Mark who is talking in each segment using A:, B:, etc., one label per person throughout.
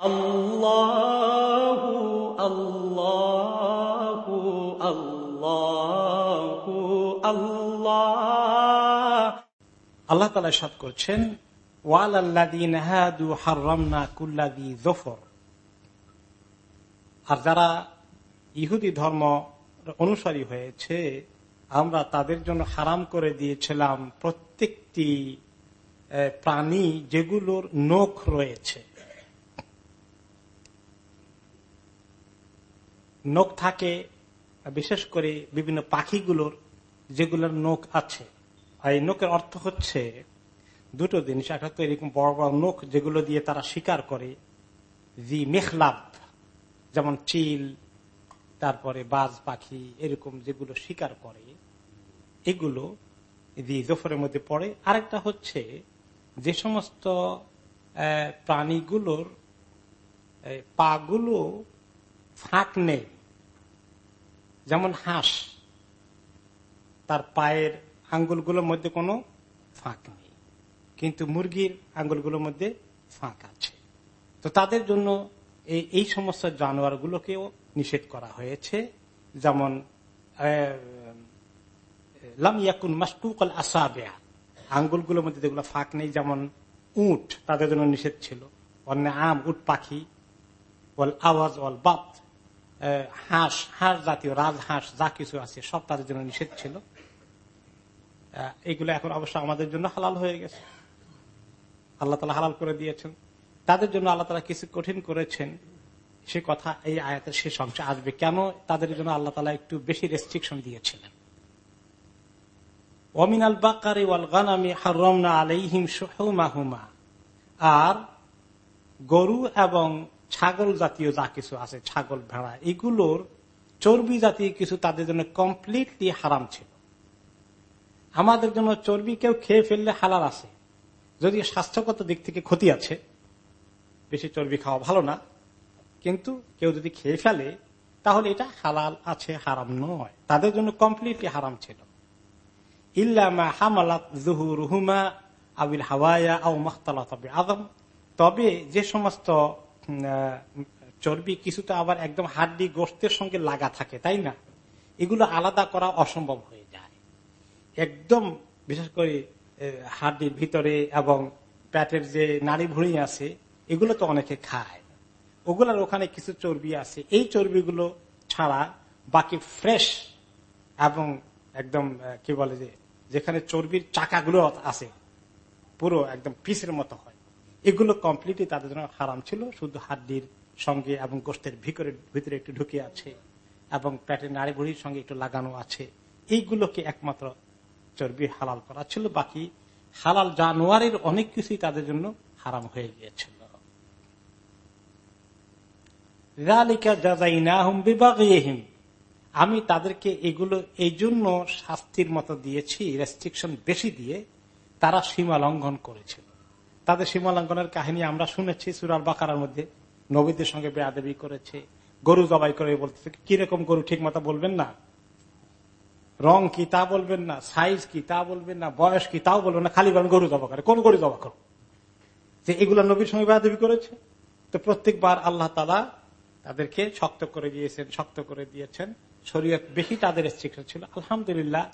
A: আল্লাহ আল্লাহ আল্লাহ আল্লাহ
B: আল্লাহ তালা সাদ করছেন ওয়াল আল্লাদিন হাদু হারামনা কুল্লাদি জফর আর যারা ইহুদি ধর্ম অনুসারী হয়েছে, আমরা তাদের জন্য হারাম করে দিয়েছিলাম প্রত্যেকটি প্রাণী যেগুলোর নখ রয়েছে। নখ থাকে, বিশেষ করে বিভিন্ন পাখিগুলোর যেগুলোর নখ আছে। আর এই নখের অর্থ হচ্ছে দুটো জিনিস একটা তো এরকম বড় বড় নখ যেগুলো দিয়ে তারা শিকার করে। জি মেখলাভ যেমন চিল, তারপরে বাজ পাখি, এরকম যেগুলো শিকার করে, এগুলো জি জোফরের মধ্যে পড়ে। আরেকটা হচ্ছে যে সমস্ত প্রাণীগুলোর পাগুলো ফাঁক নেই যেমন হাঁস তার পায়ের আঙ্গুলগুলোর মধ্যে কোনো ফাঁক নেই। কিন্তু মুরগির আঙ্গুলগুলোর মধ্যে ফাঁক আছে। তো তাদের জন্য এই সমস্ত জানোয়ারগুলোকেও নিষেধ করা হয়েছে। যেমন আহ, লাম ইয়াকুন মাসকুকাল আসাবেয়া। আঙ্গুলগুলোর মধ্যে যেগুলো ফাঁক নেই যেমন উট তাদের জন্য নিষেধ ছিল। অন্য আম উট পাখি ওয়াল আওয়াজ বাত। আহ, হাঁস হাঁস জাতীয় রাজহাঁস যা কিছু আছে, সব তাদের জন্য নিষেধ ছিল। এগুলো এখন অবশ্য আমাদের জন্য হালাল হয়ে গেছে। আল্লাহ তালা হালাল করে দিয়েছেন। তাদের জন্য আল্লাহ তালা কিছু কঠিন করেছেন। সে কথা এই আয়াতের শেষ অংশে আসবে। কেন তাদের জন্য আল্লাহ তালা একটু বেশি রেস্ট্রিকশন দিয়েছিলেন? অমিনাল বাকারি ওয়াল গানামি হারমনা আলাইহিম সুহুমাহুমা আর গরু এবং ছাগল জাতীয় যা কিছু আছে, ছাগল, ভেড়া, এগুলোর চর্বি জাতীয় কিছু তাদের জন্য কমপ্লিটলি হারাম ছিল। আমাদের জন্য চর্বি কেউ খেয়ে ফেললে হালাল আছে। যদি স্বাস্থ্যগত দিক থেকে ক্ষতি আছে, বেশি চর্বি খাওয়া ভালো না, কিন্তু কেউ যদি খেয়ে ফেলে, তাহলে এটা হালাল আছে, হারাম নয়। তাদের জন্য কমপ্লিটলি হারাম ছিল। ইল্লামা হামালাত জুহু রুহুমা আবিল হাওয়ায়া তবে আদম তবে যে সমস্ত চর্বি কিছুটা আবার একদম হাড্ডি গোস্তের সঙ্গে লাগা থাকে, তাই না? এগুলো আলাদা করা অসম্ভব হয়ে যায়। একদম বিশেষ করে হাড্ডির ভিতরে এবং প্যাটের যে নাড়ি ভুঁড়ি আছে, এগুলো তো অনেকে খায়। ওগুলার ওখানে কিছু চর্বি আছে। এই চর্বিগুলো ছাড়া বাকি ফ্রেশ এবং একদম কি বলে যে, যেখানে চর্বির চাকাগুলো আছে, পুরো একদম পিসের মতো হয়। এগুলো কমপ্লিটলি তাদের জন্য হারাম ছিল, শুধু হাড্ডির সঙ্গে এবং গোষ্ঠের ভিতরে ভিতরে একটু ঢুকে আছে এবং প্যাটের নাড়ি ভুড়ির সঙ্গে একটু লাগানো আছে। এইগুলোকে একমাত্র চর্বি হালাল করা ছিল, বাকি হালাল জানোয়ারের অনেক কিছুই তাদের জন্য হারাম হয়ে গিয়েছিল। আমি তাদেরকে এগুলো এই জন্য শাস্তির মতো দিয়েছি রেস্ট্রিকশন বেশি দিয়ে তারা সীমা লঙ্ঘন করেছিল। তাদের সীমা লঙ্ঘনের কাহিনী আমরা শুনেছি সুরাল বাকারার মধ্যে। নবীদের সঙ্গে বেয়াদেবী করেছে, গরু জবাই করে বলতেছে, কীরকম গরু ঠিক মতো বলবেন না? রং কি তা বলবেন না? সাইজ কি তা বলবেন না? বয়স কি তাও বলবেন না? খালি গরু জবা করে। কোন গরু জবা করো? যে এগুলো নবীর সঙ্গে বেয়াদেবী করেছে। তো প্রত্যেকবার আল্লাহ তালা তাদেরকে শক্ত করে দিয়েছেন, শক্ত করে দিয়েছেন। শরীয়ত বেশি তাদের ছিল। আলহামদুলিল্লাহ,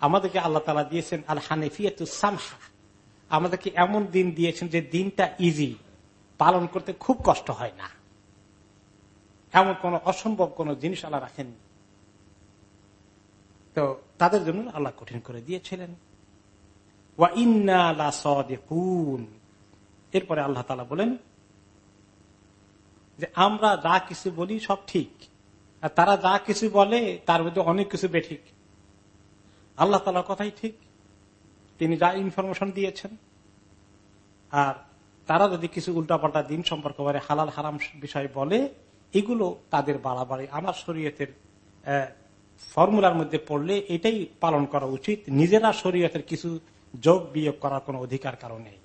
B: আমাদেরকে আল্লাহ তালা দিয়েছেন আল হানিফিয়াতু সামহা আমাদেরকে এমন দিন দিয়েছেন যে দিনটা ইজি পালন করতে খুব কষ্ট হয় না। এমন কোন অসম্ভব কোন জিনিস আল্লাহ রাখেন তো তাদের জন্য আল্লাহ কঠিন করে দিয়েছিলেন। এরপরে আল্লাহ তালা বলেন যে, আমরা যা কিছু বলি সব ঠিক। আর তারা যা কিছু বলে তার মধ্যে অনেক কিছু বেঠিক। আল্লাহ তালার কথাই ঠিক। তিনি যা ইনফরমেশন দিয়েছেন, আর তারা যদি কিছু উল্টাপাল্টা দিন সম্পর্ক করে হালাল হারাম বিষয় বলে, এগুলো তাদের বাড়াবাড়ি। আমার শরীয়তের ফর্মুলার মধ্যে পড়লে এটাই পালন করা উচিত। নিজেরা শরীয়তের কিছু যোগ বিয়োগ করার কোন অধিকার কারণে নেই।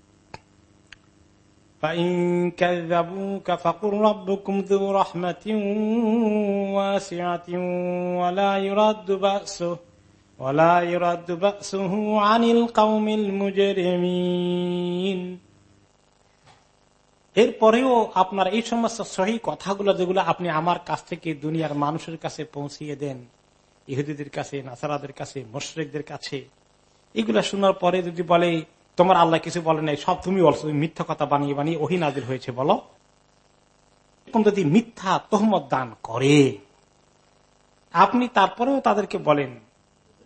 B: এরপরেও আপনার এই সমস্ত সহি কথাগুলো যেগুলো আপনি আমার কাছ থেকে দুনিয়ার মানুষের কাছে পৌঁছিয়ে দেন, ইহুদিদের কাছে, নাসারাদের কাছে, মোশরেকদের কাছে, এগুলা শোনার পরে যদি বলে, তোমার আল্লাহ কিছু বলে নাই, সব তুমি বলছো মিথ্যা কথা বানিয়ে বানিয়ে ওহি নাজির হয়েছে, বলো। এরকম যদি মিথ্যা তহমত দান করে, আপনি তারপরেও তাদেরকে বলেন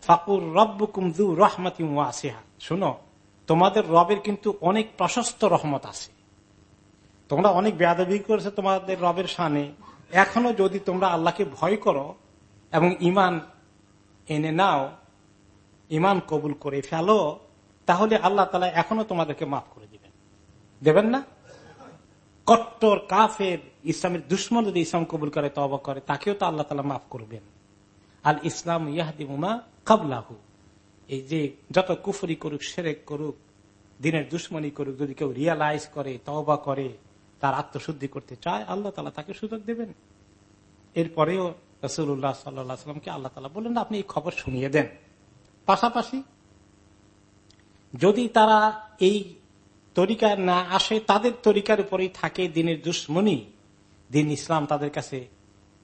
B: ফাকুর রব্বুকুম দু রহমতি ওয়াসিহা। শুনো, তোমাদের রবের কিন্তু অনেক প্রশস্ত রহমত আছে। তোমরা অনেক বেয়াদবি করেছ তোমাদের রবের সানে এখনও যদি তোমরা আল্লাহকে ভয় করো এবং ইমান এনে নাও ইমান কবুল করে ফেলো, তাহলে আল্লাহ তালা এখনও তোমাদেরকে মাফ করে দিবেন। দেবেন না? কট্টর কাফের ইসলামের দুশ্মন যদি ইসলাম কবুল করে তবা করে, তাকেও তো আল্লাহ তালা মাফ করবেন। আল ইসলাম ইয়াহদিমা কাবলাহু। এই যে যত কুফরি করুক, সেরেক করুক, দিনের দুশ্মনী করুক, যদি কেউ রিয়ালাইজ করে তবা করে, তার আত্মশুদ্ধি করতে চায়, আল্লাহ তালা তাকে সুযোগ দেবেন। এরপরেও রসুল্লাহ সাল্লামকে আল্লাহ তালা বললেন আপনি এই খবর শুনিয়ে দেন। পাশাপাশি যদি তারা এই তরিকায় না আসে, তাদের তরিকার উপরেই থাকে দিনের দুশ্মনী। দিন ইসলাম তাদের কাছে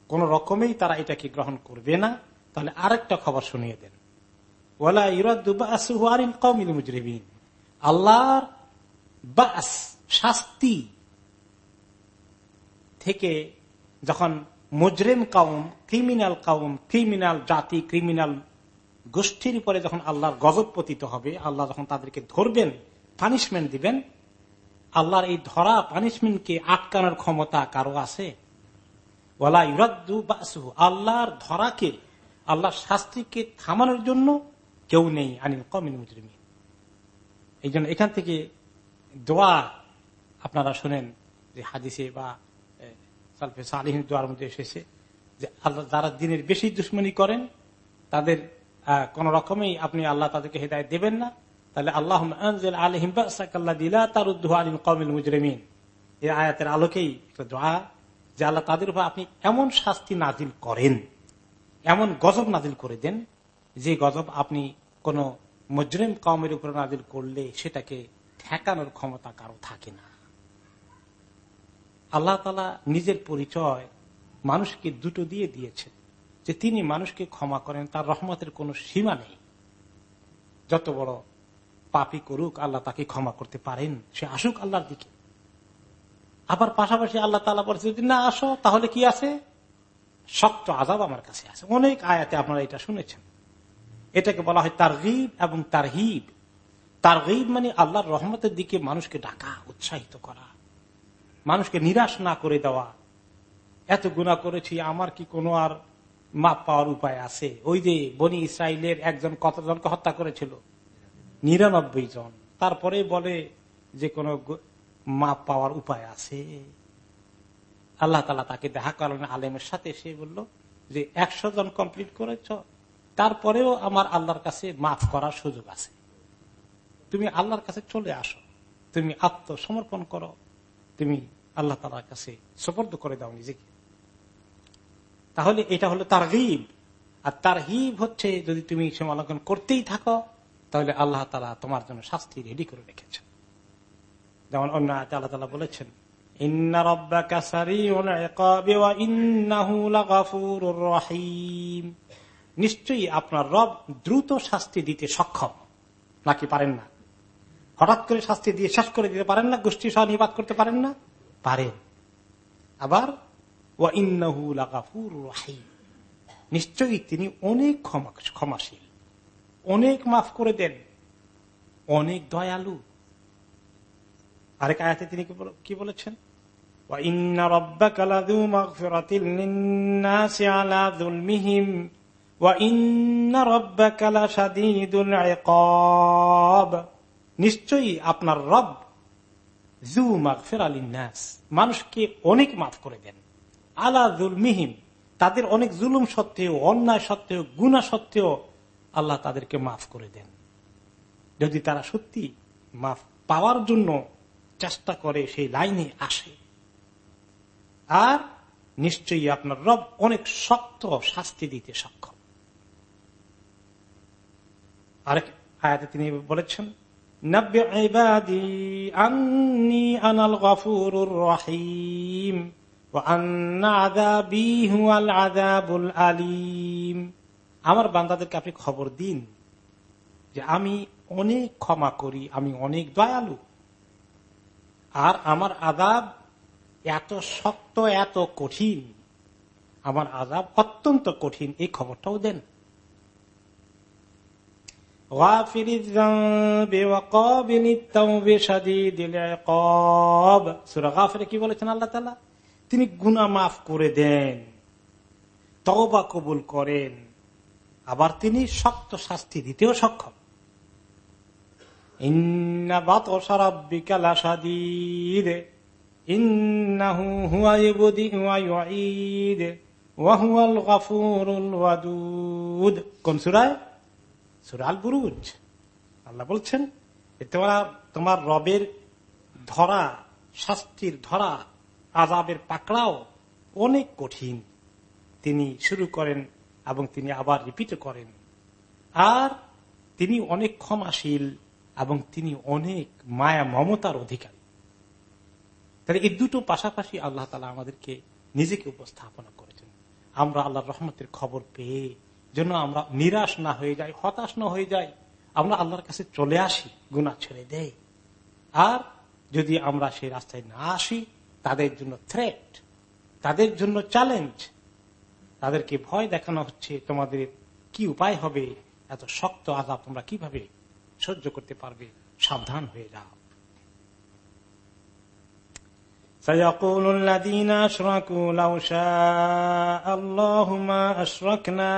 B: কোন রকমেই তারা এটাকে গ্রহণ করবে না। তাহলে আরেকটা খবর শুনিয়ে দেন। ওলা মুজরিবিন আল্লাহর বাস, শাস্তি থেকে যখন মুজরেম কাউম ক্রিমিনাল কাউম ক্রিমিনাল জাতি, ক্রিমিনাল গোষ্ঠীর উপরে যখন আল্লাহর গজব পতিত হবে, আল্লাহ যখন তাদেরকে ধরবেন পানিশমেন্ট দিবেন, আল্লাহর এই ধরা পানিশমেন্টকে আটকানোর ক্ষমতা কারও আছে? ওলা ইরাদু বাসু আল্লাহর ধরাকে আল্লাহর শাস্তিকে থামানোর জন্য কেউ নেই, আনিল কমিন মুজরিমি এই জন্য এখান থেকে দোয়া আপনারা শোনেন যে হাদিসে বা সালফে সালিহীন দোয়ার মধ্যে এসেছে যে আল্লাহ, যারা দিনের বেশি দুশ্মনী করেন, তাদের কোন রকমেই আপনি আল্লাহ তাদেরকে হেদায় দেবেন না। তাহলে আল্লাহ আলহিমবাল্লাহ দিলা তার আলিম কমিল মুজরেমিন। এই আয়াতের আলোকেই একটা দোয়া যে আল্লাহ তাদের উপর আপনি এমন শাস্তি নাজিল করেন। এমন গজব নাজিল করে দেন যে গজব আপনি কোন মুজরিম কমের উপর নাজিল করলে সেটাকে ঠেকানোর ক্ষমতা কারও থাকে না। আল্লাহ তালা নিজের পরিচয় মানুষকে দুটো দিয়ে দিয়েছেন যে তিনি মানুষকে ক্ষমা করেন, তার রহমতের কোনো সীমা নেই। যত বড় পাপি করুক, আল্লাহ তাকে ক্ষমা করতে পারেন, সে আসুক আল্লাহর দিকে। আবার পাশাপাশি আল্লাহ তালা বলছে যদি না আসো তাহলে কি আছে? শক্ত আজাব আমার কাছে আছে। অনেক আয়াতে আপনারা এটা শুনেছেন। এটাকে বলা হয় তার গিব এবং তার হিব তার গিব মানে আল্লাহর রহমতের দিকে মানুষকে ডাকা, উৎসাহিত করা। মানুষকে নিরাশ না করে দেওয়া। এত গুণা করেছি, আমার কি কোনো আর মাপ পাওয়ার উপায় আছে? ওই যে বনি ইসরায়েলের একজন কতজনকে হত্যা করেছিল? নিরানব্বই জন। তারপরে বলে যে কোনো মাপ পাওয়ার উপায় আছে। আল্লাহ তালা তাকে দেখা করেন আলেমের সাথে। সে বলল যে একশো জন কমপ্লিট করেছ, তারপরেও আমার আল্লাহর কাছে মাফ করার সুযোগ আছে। তুমি আল্লাহর কাছে চলে আসো। তুমি আত্মসমর্পণ করো। তুমি আল্লাহ তালার কাছে সপর্দ করে দাও নিজেকে। তাহলে এটা হলো তার হিব আর তার হিব হচ্ছে যদি তুমি সমালোচন করতেই থাকো, তাহলে আল্লাহ তালা তোমার জন্য শাস্তি রেডি করে রেখেছেন। যেমন অন্য আল্লাহ তালা বলেছেন নিশ্চয়ই আপনার রব দ্রুত শাস্তি দিতে সক্ষম। নাকি পারেন না? হঠাৎ করে শাস্তি দিয়ে শেষ করে দিতে পারেন না? গোষ্ঠী সহ নিবাদ করতে পারেন না? পারেন। আবার নিশ্চয়ই তিনি অনেক ক্ষমাশীল। অনেক মাফ করে দেন। অনেক দয়ালু। আরেক আয়াতে তিনি কি বলেছেন? নিশ্চয়ই আপনার রব জু মাগ ফেরালিনাস মানুষকে অনেক মাফ করে দেন। আলা মিহিম তাদের অনেক জুলুম সত্ত্বেও, অন্যায় সত্ত্বেও গুণা সত্ত্বেও আল্লাহ তাদেরকে মাফ করে দেন। যদি তারা সত্যি মাফ পাওয়ার জন্য চেষ্টা করে সেই লাইনে আসে। আর নিশ্চয়ই আপনার রব অনেক শক্ত শাস্তি দিতে সক্ষম। আরেক আয়াতে তিনি বলেছেন আমার বান্দাদেরকে আপনি খবর দিন যে আমি অনেক ক্ষমা করি, আমি অনেক দয়ালু। আর আমার আদাব এত শক্ত, এত কঠিন। আমার আজাব অত্যন্ত কঠিন, এই খবরটাও দেন। কি বলেছেন আল্লাহ তালা তিনি গুনা মাফ করে দেন তবা কবুল করেন। আবার তিনি শক্ত শাস্তি দিতেও সক্ষম। সুরাল বুরুজ। আল্লাহ বলছেন তোমার তোমার রবের ধরা, শাস্তির ধরা আজাবের পাকড়াও অনেক কঠিন। তিনি শুরু করেন এবং তিনি আবার রিপিট করেন। আর তিনি অনেক ক্ষমাশীল। এবং তিনি অনেক মায়া, মমতার অধিকারী। তাহলে এই দুটো পাশাপাশি আল্লাহ তালা আমাদেরকে নিজেকে উপস্থাপনা করেছেন। আমরা আল্লাহ রহমতের খবর পেয়ে যেন আমরা নিরাশ না হয়ে যাই, হতাশ না হয়ে যাই, আমরা আল্লাহর কাছে চলে আসি গুণা ছেড়ে দেয় আর যদি আমরা সেই রাস্তায় না আসি, তাদের জন্য থ্রেট তাদের জন্য চ্যালেঞ্জ তাদেরকে ভয় দেখানো হচ্ছে, তোমাদের কি উপায় হবে, এত শক্ত আজাব তোমরা কীভাবে সহ্য করতে পারবে সাবধান হয়ে যাও سيقول الذين أشركوا لو شاء الله ما أشركنا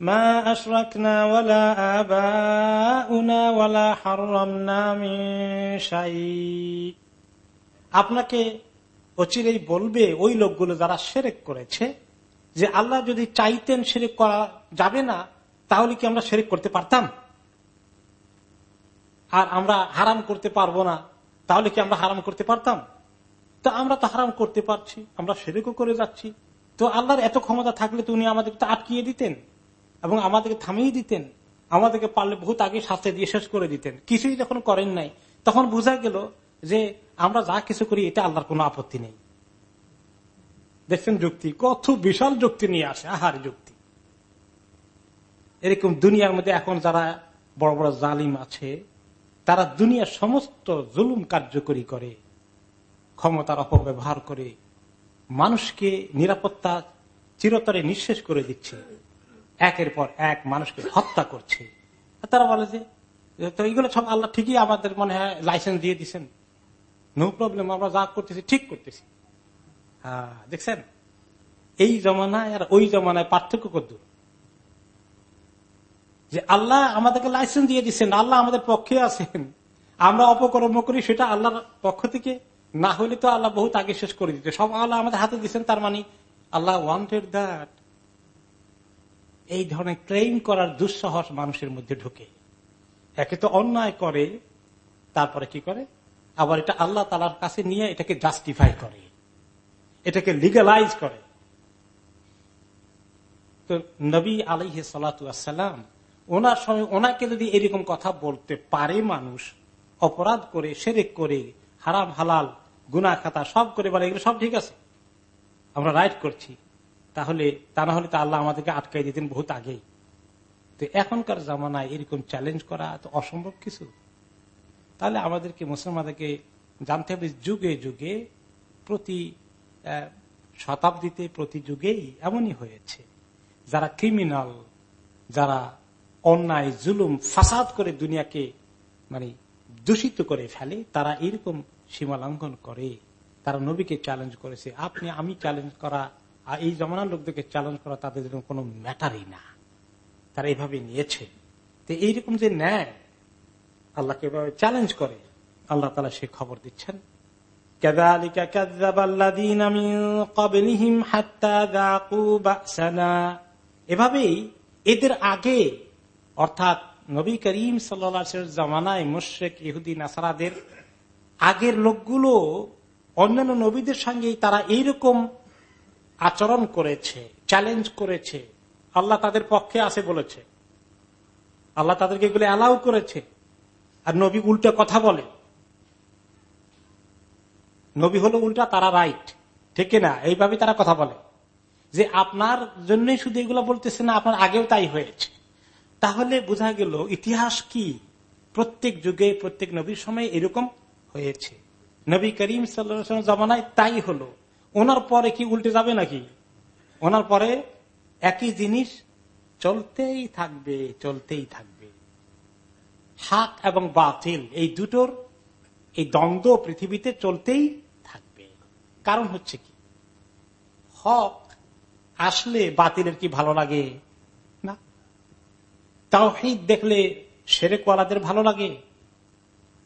B: ما أشركنا ولا آباؤنا ولا حرمنا من شيء আপনাকে অচিরেই বলবে ওই লোকগুলো যারা সেরেক করেছে যে আল্লাহ যদি চাইতেন সেরেক করা যাবে না তাহলে কি আমরা সেরেক করতে পারতাম আর আমরা হারাম করতে পারব না, তাহলে কি আমরা হারাম করতে পারতাম? তো আমরা তো হারাম করতে পারছি, আমরা সেরেকও করে যাচ্ছি। তো আল্লাহর এত ক্ষমতা থাকলে তো উনি আমাদেরকে আটকিয়ে দিতেন এবং আমাদেরকে থামিয়ে দিতেন, আমাদেরকে পারলে বহুত আগে শাস্তি দিয়ে শেষ করে দিতেন। কিছুই যখন করেন নাই, তখন বোঝা গেল যে আমরা যা কিছু করি, এটা আল্লাহর কোনো আপত্তি নেই। দেখছেন যুক্তি? কত বিশাল যুক্তি নিয়ে আসে, আহার যুক্তি। এরকম দুনিয়ার মধ্যে এখন যারা বড় বড় জালিম আছে তারা দুনিয়ার সমস্ত জুলুম কার্যকরী করে, ক্ষমতার অপব্যবহার করে, মানুষকে নিরাপত্তা চিরতরে নিঃশেষ করে দিচ্ছে। একের পর এক মানুষকে হত্যা করছে। তারা বলে যে, তো এইগুলো সব আল্লাহ ঠিকই আমাদের মনে হয় লাইসেন্স দিয়ে দিচ্ছেন নো প্রবলেম আমরা যা করতেছি, ঠিক করতেছি। হ্যাঁ দেখছেন? এই জমানায় আর ওই জমানায় পার্থক্য কত যে আল্লাহ আমাদেরকে লাইসেন্স দিয়ে দিচ্ছেন আল্লাহ আমাদের পক্ষে আছেন। আমরা অপকর্ম করি, সেটা আল্লাহর পক্ষ থেকে। না হলে তো আল্লাহ বহুত আগে শেষ করে দিতে। সব আল্লাহ আমাদের হাতে দিচ্ছেন তার মানে আল্লাহ ওয়ান্টেড দ্যাট এই ধরনের ক্লেম করার দুঃসাহস মানুষের মধ্যে ঢুকে। একে তো অন্যায় করে, তারপরে কি করে? আবার এটা আল্লাহ তালার কাছে নিয়ে এটাকে জাস্টিফাই করে। এটাকে লিগালাইজ করে। তো নবী আলহ সালাম ওনার সময় ওনাকে যদি এরকম কথা বলতে পারে মানুষ, অপরাধ করে সেরেক করে, হারাম, হালাল গুনা খাতা, সব করে বলে, এগুলো সব ঠিক আছে। আমরা রাইট করছি। তাহলে, তা না হলে তো আল্লাহ আমাদেরকে আটকাই দিতেন বহুত আগেই। তো এখনকার জামানায় এরকম চ্যালেঞ্জ করা তো অসম্ভব কিছু। তাহলে আমাদেরকে, মুসলমানদেরকে জানতে হবে যুগে যুগে প্রতি শতাব্দীতে, প্রতি যুগেই এমনই হয়েছে। যারা ক্রিমিনাল যারা অন্যায়, জুলুম, ফাসাদ করে দুনিয়াকে মানে দূষিত করে ফেলে, তারা এরকম সীমা লঙ্ঘন করে। তারা নবীকে চ্যালেঞ্জ করেছে। আপনি, আমি চ্যালেঞ্জ করা আর এই জমানার লোকদেরকে চ্যালেঞ্জ করা তাদের জন্য কোনো ম্যাটারই না। তারা এইভাবে নিয়েছে। তো এইরকম যে নেয় আল্লাহকে এভাবে চ্যালেঞ্জ করে, আল্লাহ তালা সে খবর দিচ্ছেন। এভাবেই এদের আগে অর্থাৎ নবী করিম সাল্লা জামানায় মুশেক ইহুদি, নাসারাদের আগের লোকগুলো অন্যান্য নবীদের সঙ্গে তারা এইরকম আচরণ করেছে চ্যালেঞ্জ করেছে। আল্লাহ তাদের পক্ষে আছে বলেছে। আল্লাহ তাদেরকে এগুলো অ্যালাউ করেছে। আর নবী উল্টা কথা বলে। নবী হলো উল্টা, তারা রাইট ঠিক না এইভাবে তারা কথা বলে। যে আপনার জন্যই শুধু এগুলো বলতেছে না, আপনার আগেও তাই হয়েছে। তাহলে বোঝা গেল ইতিহাস কি? প্রত্যেক যুগে, প্রত্যেক নবীর সময় এরকম হয়েছে। নবী করিম সাল্লা জমানায় তাই হলো। ওনার পরে কি উল্টে যাবে নাকি? ওনার পরে একই জিনিস চলতেই থাকবে চলতেই থাকবে। হাক এবং বাতিল, এই দুটোর এই দ্বন্দ্ব পৃথিবীতে চলতেই থাকবে। কারণ হচ্ছে কি? হক আসলে বাতিলের কি ভালো লাগে? তাওহিদ দেখলে সেরেকওয়ালাদের ভালো লাগে।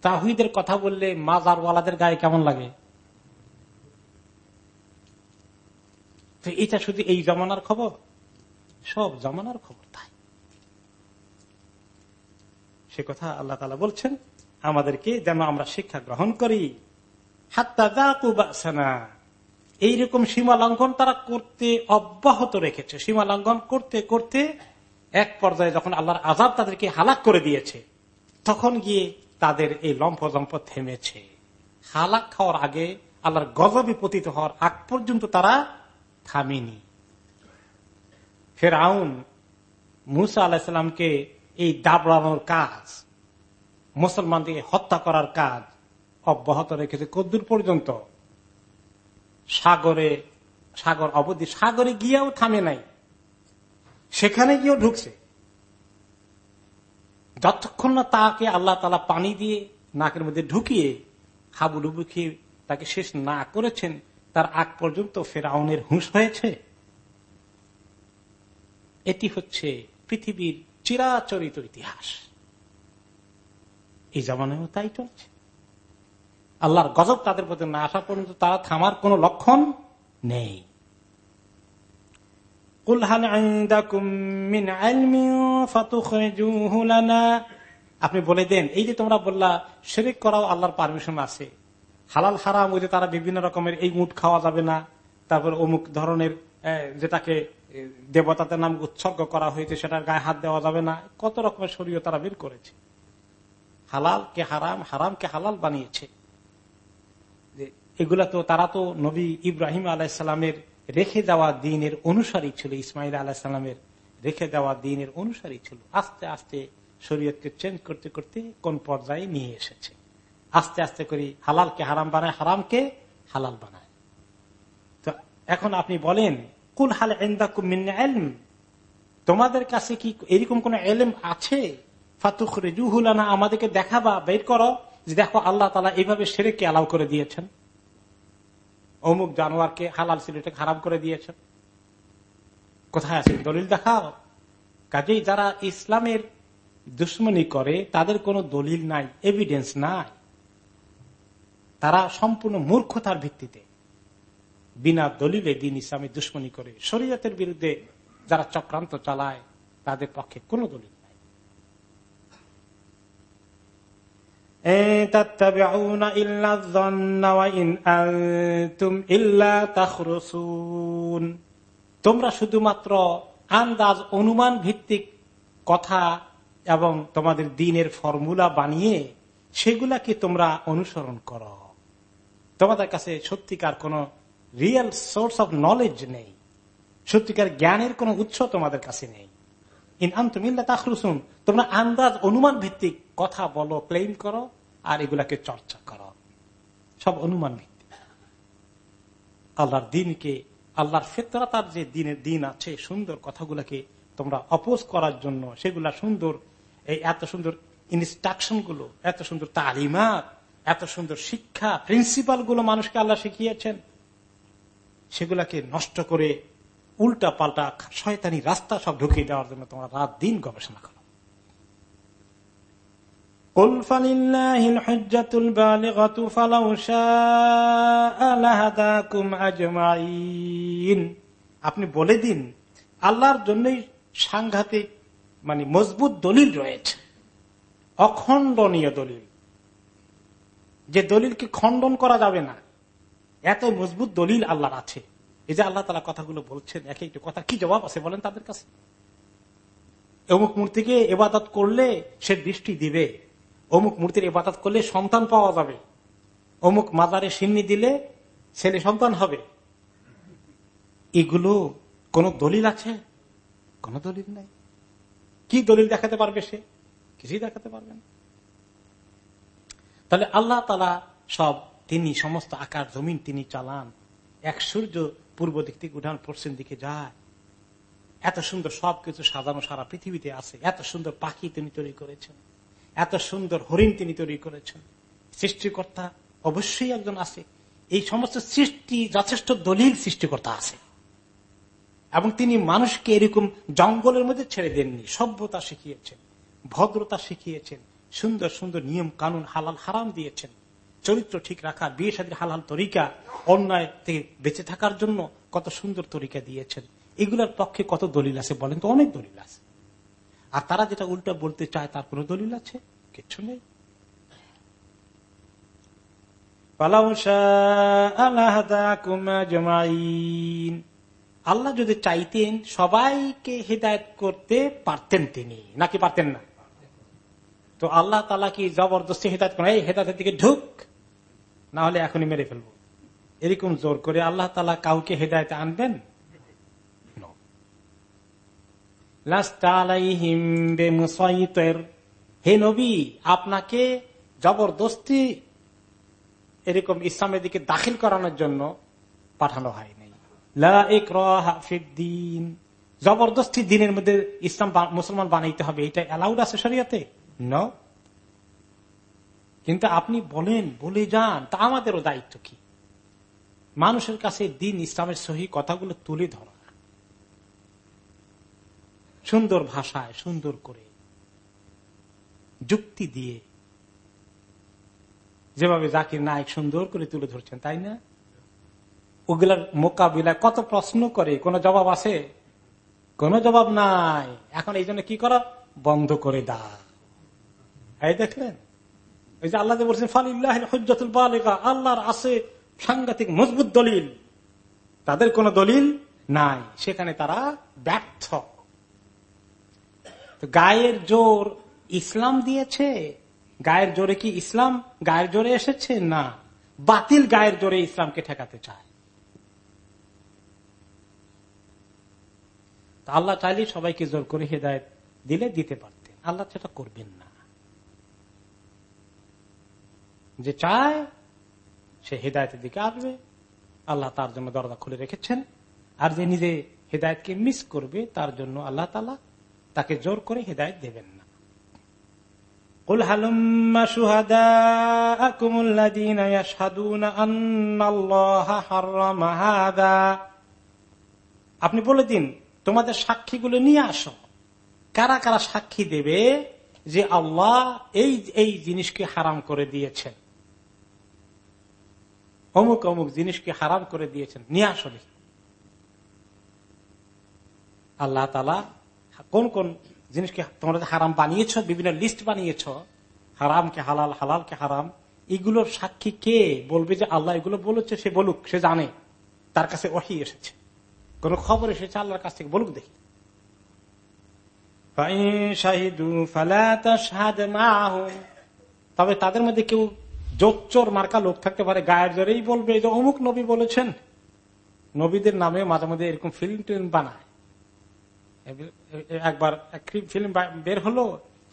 B: তাহিদের কথা বললে মাজারওয়ালাদের গায়ে কেমন লাগে? এটা শুধু এই জমানার খবর? সব জমানার খবর তাই। সে কথা আল্লাহ তালা বলছেন, আমাদেরকে যেন আমরা শিক্ষা গ্রহণ করি। এইরকম সীমা লঙ্ঘন তারা করতে অব্যাহত রেখেছে। সীমা লঙ্ঘন করতে করতে এক পর্যায়ে যখন আল্লাহর আজাদ তাদেরকে হালাক করে দিয়েছে, তখন গিয়ে তাদের এই লম্ফ জম্প থেমেছে। হালাক খাওয়ার আগে আল্লাহর গজবে পতিত হওয়ার আগ পর্যন্ত তারা থামেনি। ফের আউন মুসা আলাহিসামকে এই দাবড়ানোর কাজ মুসলমানদেরকে হত্যা করার কাজ অব্যাহত রেখেছে কদ্দূর পর্যন্ত। সাগরে, সাগর অবধি সাগরে গিয়েও থামে নাই। সেখানে গিয়েও ঢুকছে। যতক্ষণ না তাকে আল্লাহ তালা পানি দিয়ে নাকের মধ্যে ঢুকিয়ে হাবুডুবু খেয়ে তাকে শেষ না করেছেন, তার আগ পর্যন্ত ফেরাউনের হুঁশ হয়েছে। এটি হচ্ছে পৃথিবীর চিরাচরিত ইতিহাস। এই জামানায়ও তাই চলছে। আল্লাহর গজব তাদের প্রতি না আসা পর্যন্ত তারা থামার কোন লক্ষণ নেই। আপনি বলে দেন, এই যে তোমরা বললা, শেরিক করাও আল্লাহর পারমিশন আছে। হালাল, হারাম, ওই যে তারা বিভিন্ন রকমের এই মুঠ খাওয়া যাবে না। তারপর অমুক ধরনের যেটাকে দেবতাদের নাম উৎসর্গ করা হয়েছে, সেটার গায়ে হাত দেওয়া যাবে না। কত রকমের শরীর তারা বের করেছে। হালাল কে হারাম হারাম কে হালাল বানিয়েছে। এগুলা তো, তারা তো নবী ইব্রাহিম আলাইসালামের রেখে দেওয়া দিনের অনুসারী ছিল ইসমাইল আলাহিসাল্লামের রেখে দেওয়া দিনের অনুসারী ছিল। আস্তে আস্তে শরীয়তকে চেঞ্জ করতে করতে কোন পর্যায়ে নিয়ে এসেছে। আস্তে আস্তে করি হালালকে হারাম বানায়, হারামকে হালাল বানায়। তো এখন আপনি বলেন, কুল হাল এলম তোমাদের কাছে কি এরকম কোন এলেম আছে? ফাতুখ রেজুহুলানা আমাদেরকে দেখাবা বের করো যে দেখো আল্লাহ তালা এইভাবে সেরেকে অ্যালাউ করে দিয়েছেন। অমুক জানোয়ারকে হালাল সিলেটে খারাপ করে দিয়েছেন। কোথায় আছে? দলিল দেখাও। কাজেই যারা ইসলামের দুশ্মনী করে, তাদের কোনো দলিল নাই এভিডেন্স নাই। তারা সম্পূর্ণ মূর্খতার ভিত্তিতে বিনা দলিলে দিন ইসলামের দুশ্মনী করে। শরীয়তের বিরুদ্ধে যারা চক্রান্ত চালায়, তাদের পক্ষে কোনো দলিল নাই তোমরা শুধুমাত্র আন্দাজ, অনুমান ভিত্তিক কথা এবং তোমাদের দিনের ফর্মুলা বানিয়ে সেগুলাকে তোমরা অনুসরণ করো। তোমাদের কাছে সত্যিকার কোন রিয়েল সোর্স অফ নলেজ নেই। সত্যিকার জ্ঞানের কোন উৎস তোমাদের কাছে নেই। তোমরা আন্দাজ, অনুমান ভিত্তিক কথা বলো ক্লেম করো, আর এগুলাকে চর্চা করো। সব অনুমান ভিত্তিক। আল্লাহর দিনকে, আল্লাহর ফেতরা তার যে দিনের দিন আছে, সুন্দর কথাগুলাকে তোমরা অপোজ করার জন্য, সেগুলা সুন্দর, এই এত সুন্দর ইনস্ট্রাকশনগুলো এত সুন্দর তালিমাত, এত সুন্দর শিক্ষা প্রিন্সিপালগুলো মানুষকে আল্লাহ শিখিয়েছেন, সেগুলাকে নষ্ট করে উল্টা পাল্টা শয়তানি রাস্তা সব ঢুকিয়ে দেওয়ার জন্য তোমরা রাত দিন গবেষণা করো। আপনি বলে দিন, আল্লাহর জন্যই সাংঘাতিক মানে মজবুত দলিল রয়েছে। অখণ্ডনীয় দলিল। যে দলিলকে খণ্ডন করা যাবে না, এত মজবুত দলিল আল্লাহর আছে। এই যে আল্লাহ তালা কথাগুলো বলছেন, এক একটু কথা, কি জবাব আছে বলেন তাদের কাছে? অমুক মূর্তিকে এবাদত করলে সে দৃষ্টি দিবে, অমুক মূর্তির ইবাদত করলে সন্তান পাওয়া যাবে, অমুক মাজারে সিন্নি দিলে ছেলে সন্তান হবে। এগুলো কোন দলিল আছে? কোন দলিল নাই। কি দলিল দেখাতে পারবে সে? কিছুই দেখাতে পারবে না। তাহলে আল্লাহ তালা সব তিনি, সমস্ত আকার, জমিন তিনি চালান। এক সূর্য পূর্ব দিক থেকে উঠান, পশ্চিম দিকে যায়। এত সুন্দর সবকিছু সাজানো সারা পৃথিবীতে আছে। এত সুন্দর পাখি তিনি তৈরি করেছেন। এত সুন্দর হরিণ তিনি তৈরি করেছেন। সৃষ্টিকর্তা অবশ্যই একজন আছে। এই সমস্ত সৃষ্টি, যথেষ্ট দলিল সৃষ্টিকর্তা আছে। এবং তিনি মানুষকে এরকম জঙ্গলের মধ্যে ছেড়ে দেননি। সভ্যতা শিখিয়েছেন, ভদ্রতা শিখিয়েছেন, সুন্দর সুন্দর নিয়ম কানুন হালাল হারাম দিয়েছেন। চরিত্র ঠিক রাখা, বিয়ে সাদীর হালাল তরিকা অন্যায় থেকে বেঁচে থাকার জন্য কত সুন্দর তরিকা দিয়েছেন। এগুলোর পক্ষে কত দলিল আছে বলেন তো? অনেক দলিল আছে। আর তারা যেটা উল্টা বলতে চায়, তার কোন দলিল আছে? কিছু নেই। আল্লাহ যদি চাইতেন, সবাইকে হেদায়ত করতে পারতেন তিনি। নাকি পারতেন না? তো আল্লাহ তালা কি জবরদস্তি হেদায়ত করেন? এই হেদায়তের দিকে ঢুক। না হলে এখনই মেরে ফেলব। এরকম জোর করে আল্লাহ তালা কাউকে হেদায়তে আনবেন? হে নবী, আপনাকে জবরদস্তি এরকম ইসলামের দিকে দাখিল করানোর জন্য পাঠানো হয় নাই। জবরদস্তি দিনের মধ্যে ইসলাম মুসলমান বানাইতে হবে, এটা অ্যালাউড আছে শরিয়াতে? ন কিন্তু আপনি বলেন, বলে যান, তা আমাদেরও দায়িত্ব কি? মানুষের কাছে দিন ইসলামের সহি কথাগুলো তুলে ধরা। সুন্দর ভাষায়, সুন্দর করে যুক্তি দিয়ে যেভাবে জাকির নায়ক সুন্দর করে তুলে ধরছেন, তাই না? ওগুলার মোকাবিলায় কত প্রশ্ন করে, কোন জবাব আছে? কোন জবাব নাই। এখন এই জন্য কি করা? বন্ধ করে দা এই দেখলেন? ওই যে আল্লাহ বলছেন, ফালিল্লাহ আল্লাহর আছে সাংঘাতিক মজবুত দলিল। তাদের কোন দলিল নাই। সেখানে তারা ব্যর্থ। গায়ের জোর ইসলাম দিয়েছে? গায়ের জোরে কি ইসলাম গায়ের জোরে এসেছে? না। বাতিল গায়ের জোরে ইসলামকে ঠেকাতে চায়। আল্লাহ চাইলে সবাইকে জোর করে হেদায়ত দিলে দিতে পারতেন। আল্লাহ সেটা করবেন না। যে চায়, সে হেদায়তের দিকে আসবে। আল্লাহ তার জন্য দরজা খুলে রেখেছেন। আর যে নিজে হেদায়তকে মিস করবে, তার জন্য আল্লাহ তালা তাকে জোর করে হেদায়ত দেবেন না। আপনি বলে দিন, তোমাদের সাক্ষীগুলো নিয়ে আসো। কারা কারা সাক্ষী দেবে যে আল্লাহ এই এই জিনিসকে হারাম করে দিয়েছেন? অমুক অমুক জিনিসকে হারাম করে দিয়েছেন, নিয়ে আসলে আল্লাহ তালা কোন কোন জিনিসকে তোমরা হারাম বানিয়েছ, বিভিন্ন লিস্ট বানিয়েছ, হারামকে হালাল, হালালকে হারাম, এগুলোর সাক্ষী কে? বলবে যে আল্লাহ এগুলো বলেছে, সে বলুক, সে জানে। তার কাছে ওহি এসেছে। কোন খবর এসেছে আল্লাহর কাছ থেকে, বলুক দেখি। তবে তাদের মধ্যে কেউ জোচ্চোর মার্কা লোক থাকতে পারে। গায়ের জোরেই বলবে যে অমুক নবী বলেছেন, নবীদের নামে মাঝে মাঝে এরকম ফিল্ম টিল্ম বানায়। একবার ফিল্ম বের হলো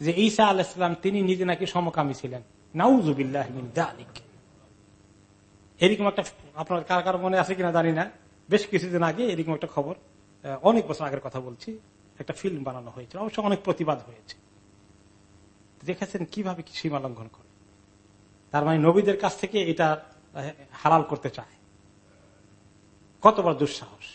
B: যে ঈসা আলাইসালাম তিনি নিজে নাকি সমকামী ছিলেন। নাউজুবিল্লাহ এরকম একটা আপনার কার কার মনে আছে কিনা জানি না। বেশ কিছুদিন আগে এরকম একটা খবর অনেক বছর আগের কথা বলছি, একটা ফিল্ম বানানো হয়েছে অবশ্য অনেক প্রতিবাদ হয়েছে। দেখেছেন কীভাবে সীমা লঙ্ঘন করে? তার মানে নবীদের কাছ থেকে এটা হালাল করতে চায়। কত বড় দুঃসাহস।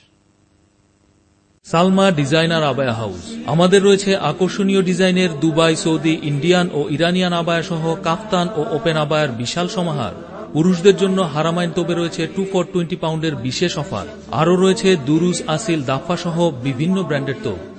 A: সালমা ডিজাইনার আবায়া হাউস। আমাদের রয়েছে আকর্ষণীয় ডিজাইনের দুবাই, সৌদি, ইন্ডিয়ান ও ইরানিয়ান আবায়া সহ কাফতান ও ওপেন আবায়ার বিশাল সমাহার। পুরুষদের জন্য হারামাইন তোপে রয়েছে টু ফর টোয়েন্টি পাউন্ডের বিশেষ অফার। আরও রয়েছে দুরুজ, আসিল, দাফা সহ বিভিন্ন ব্র্যান্ডের তোপ।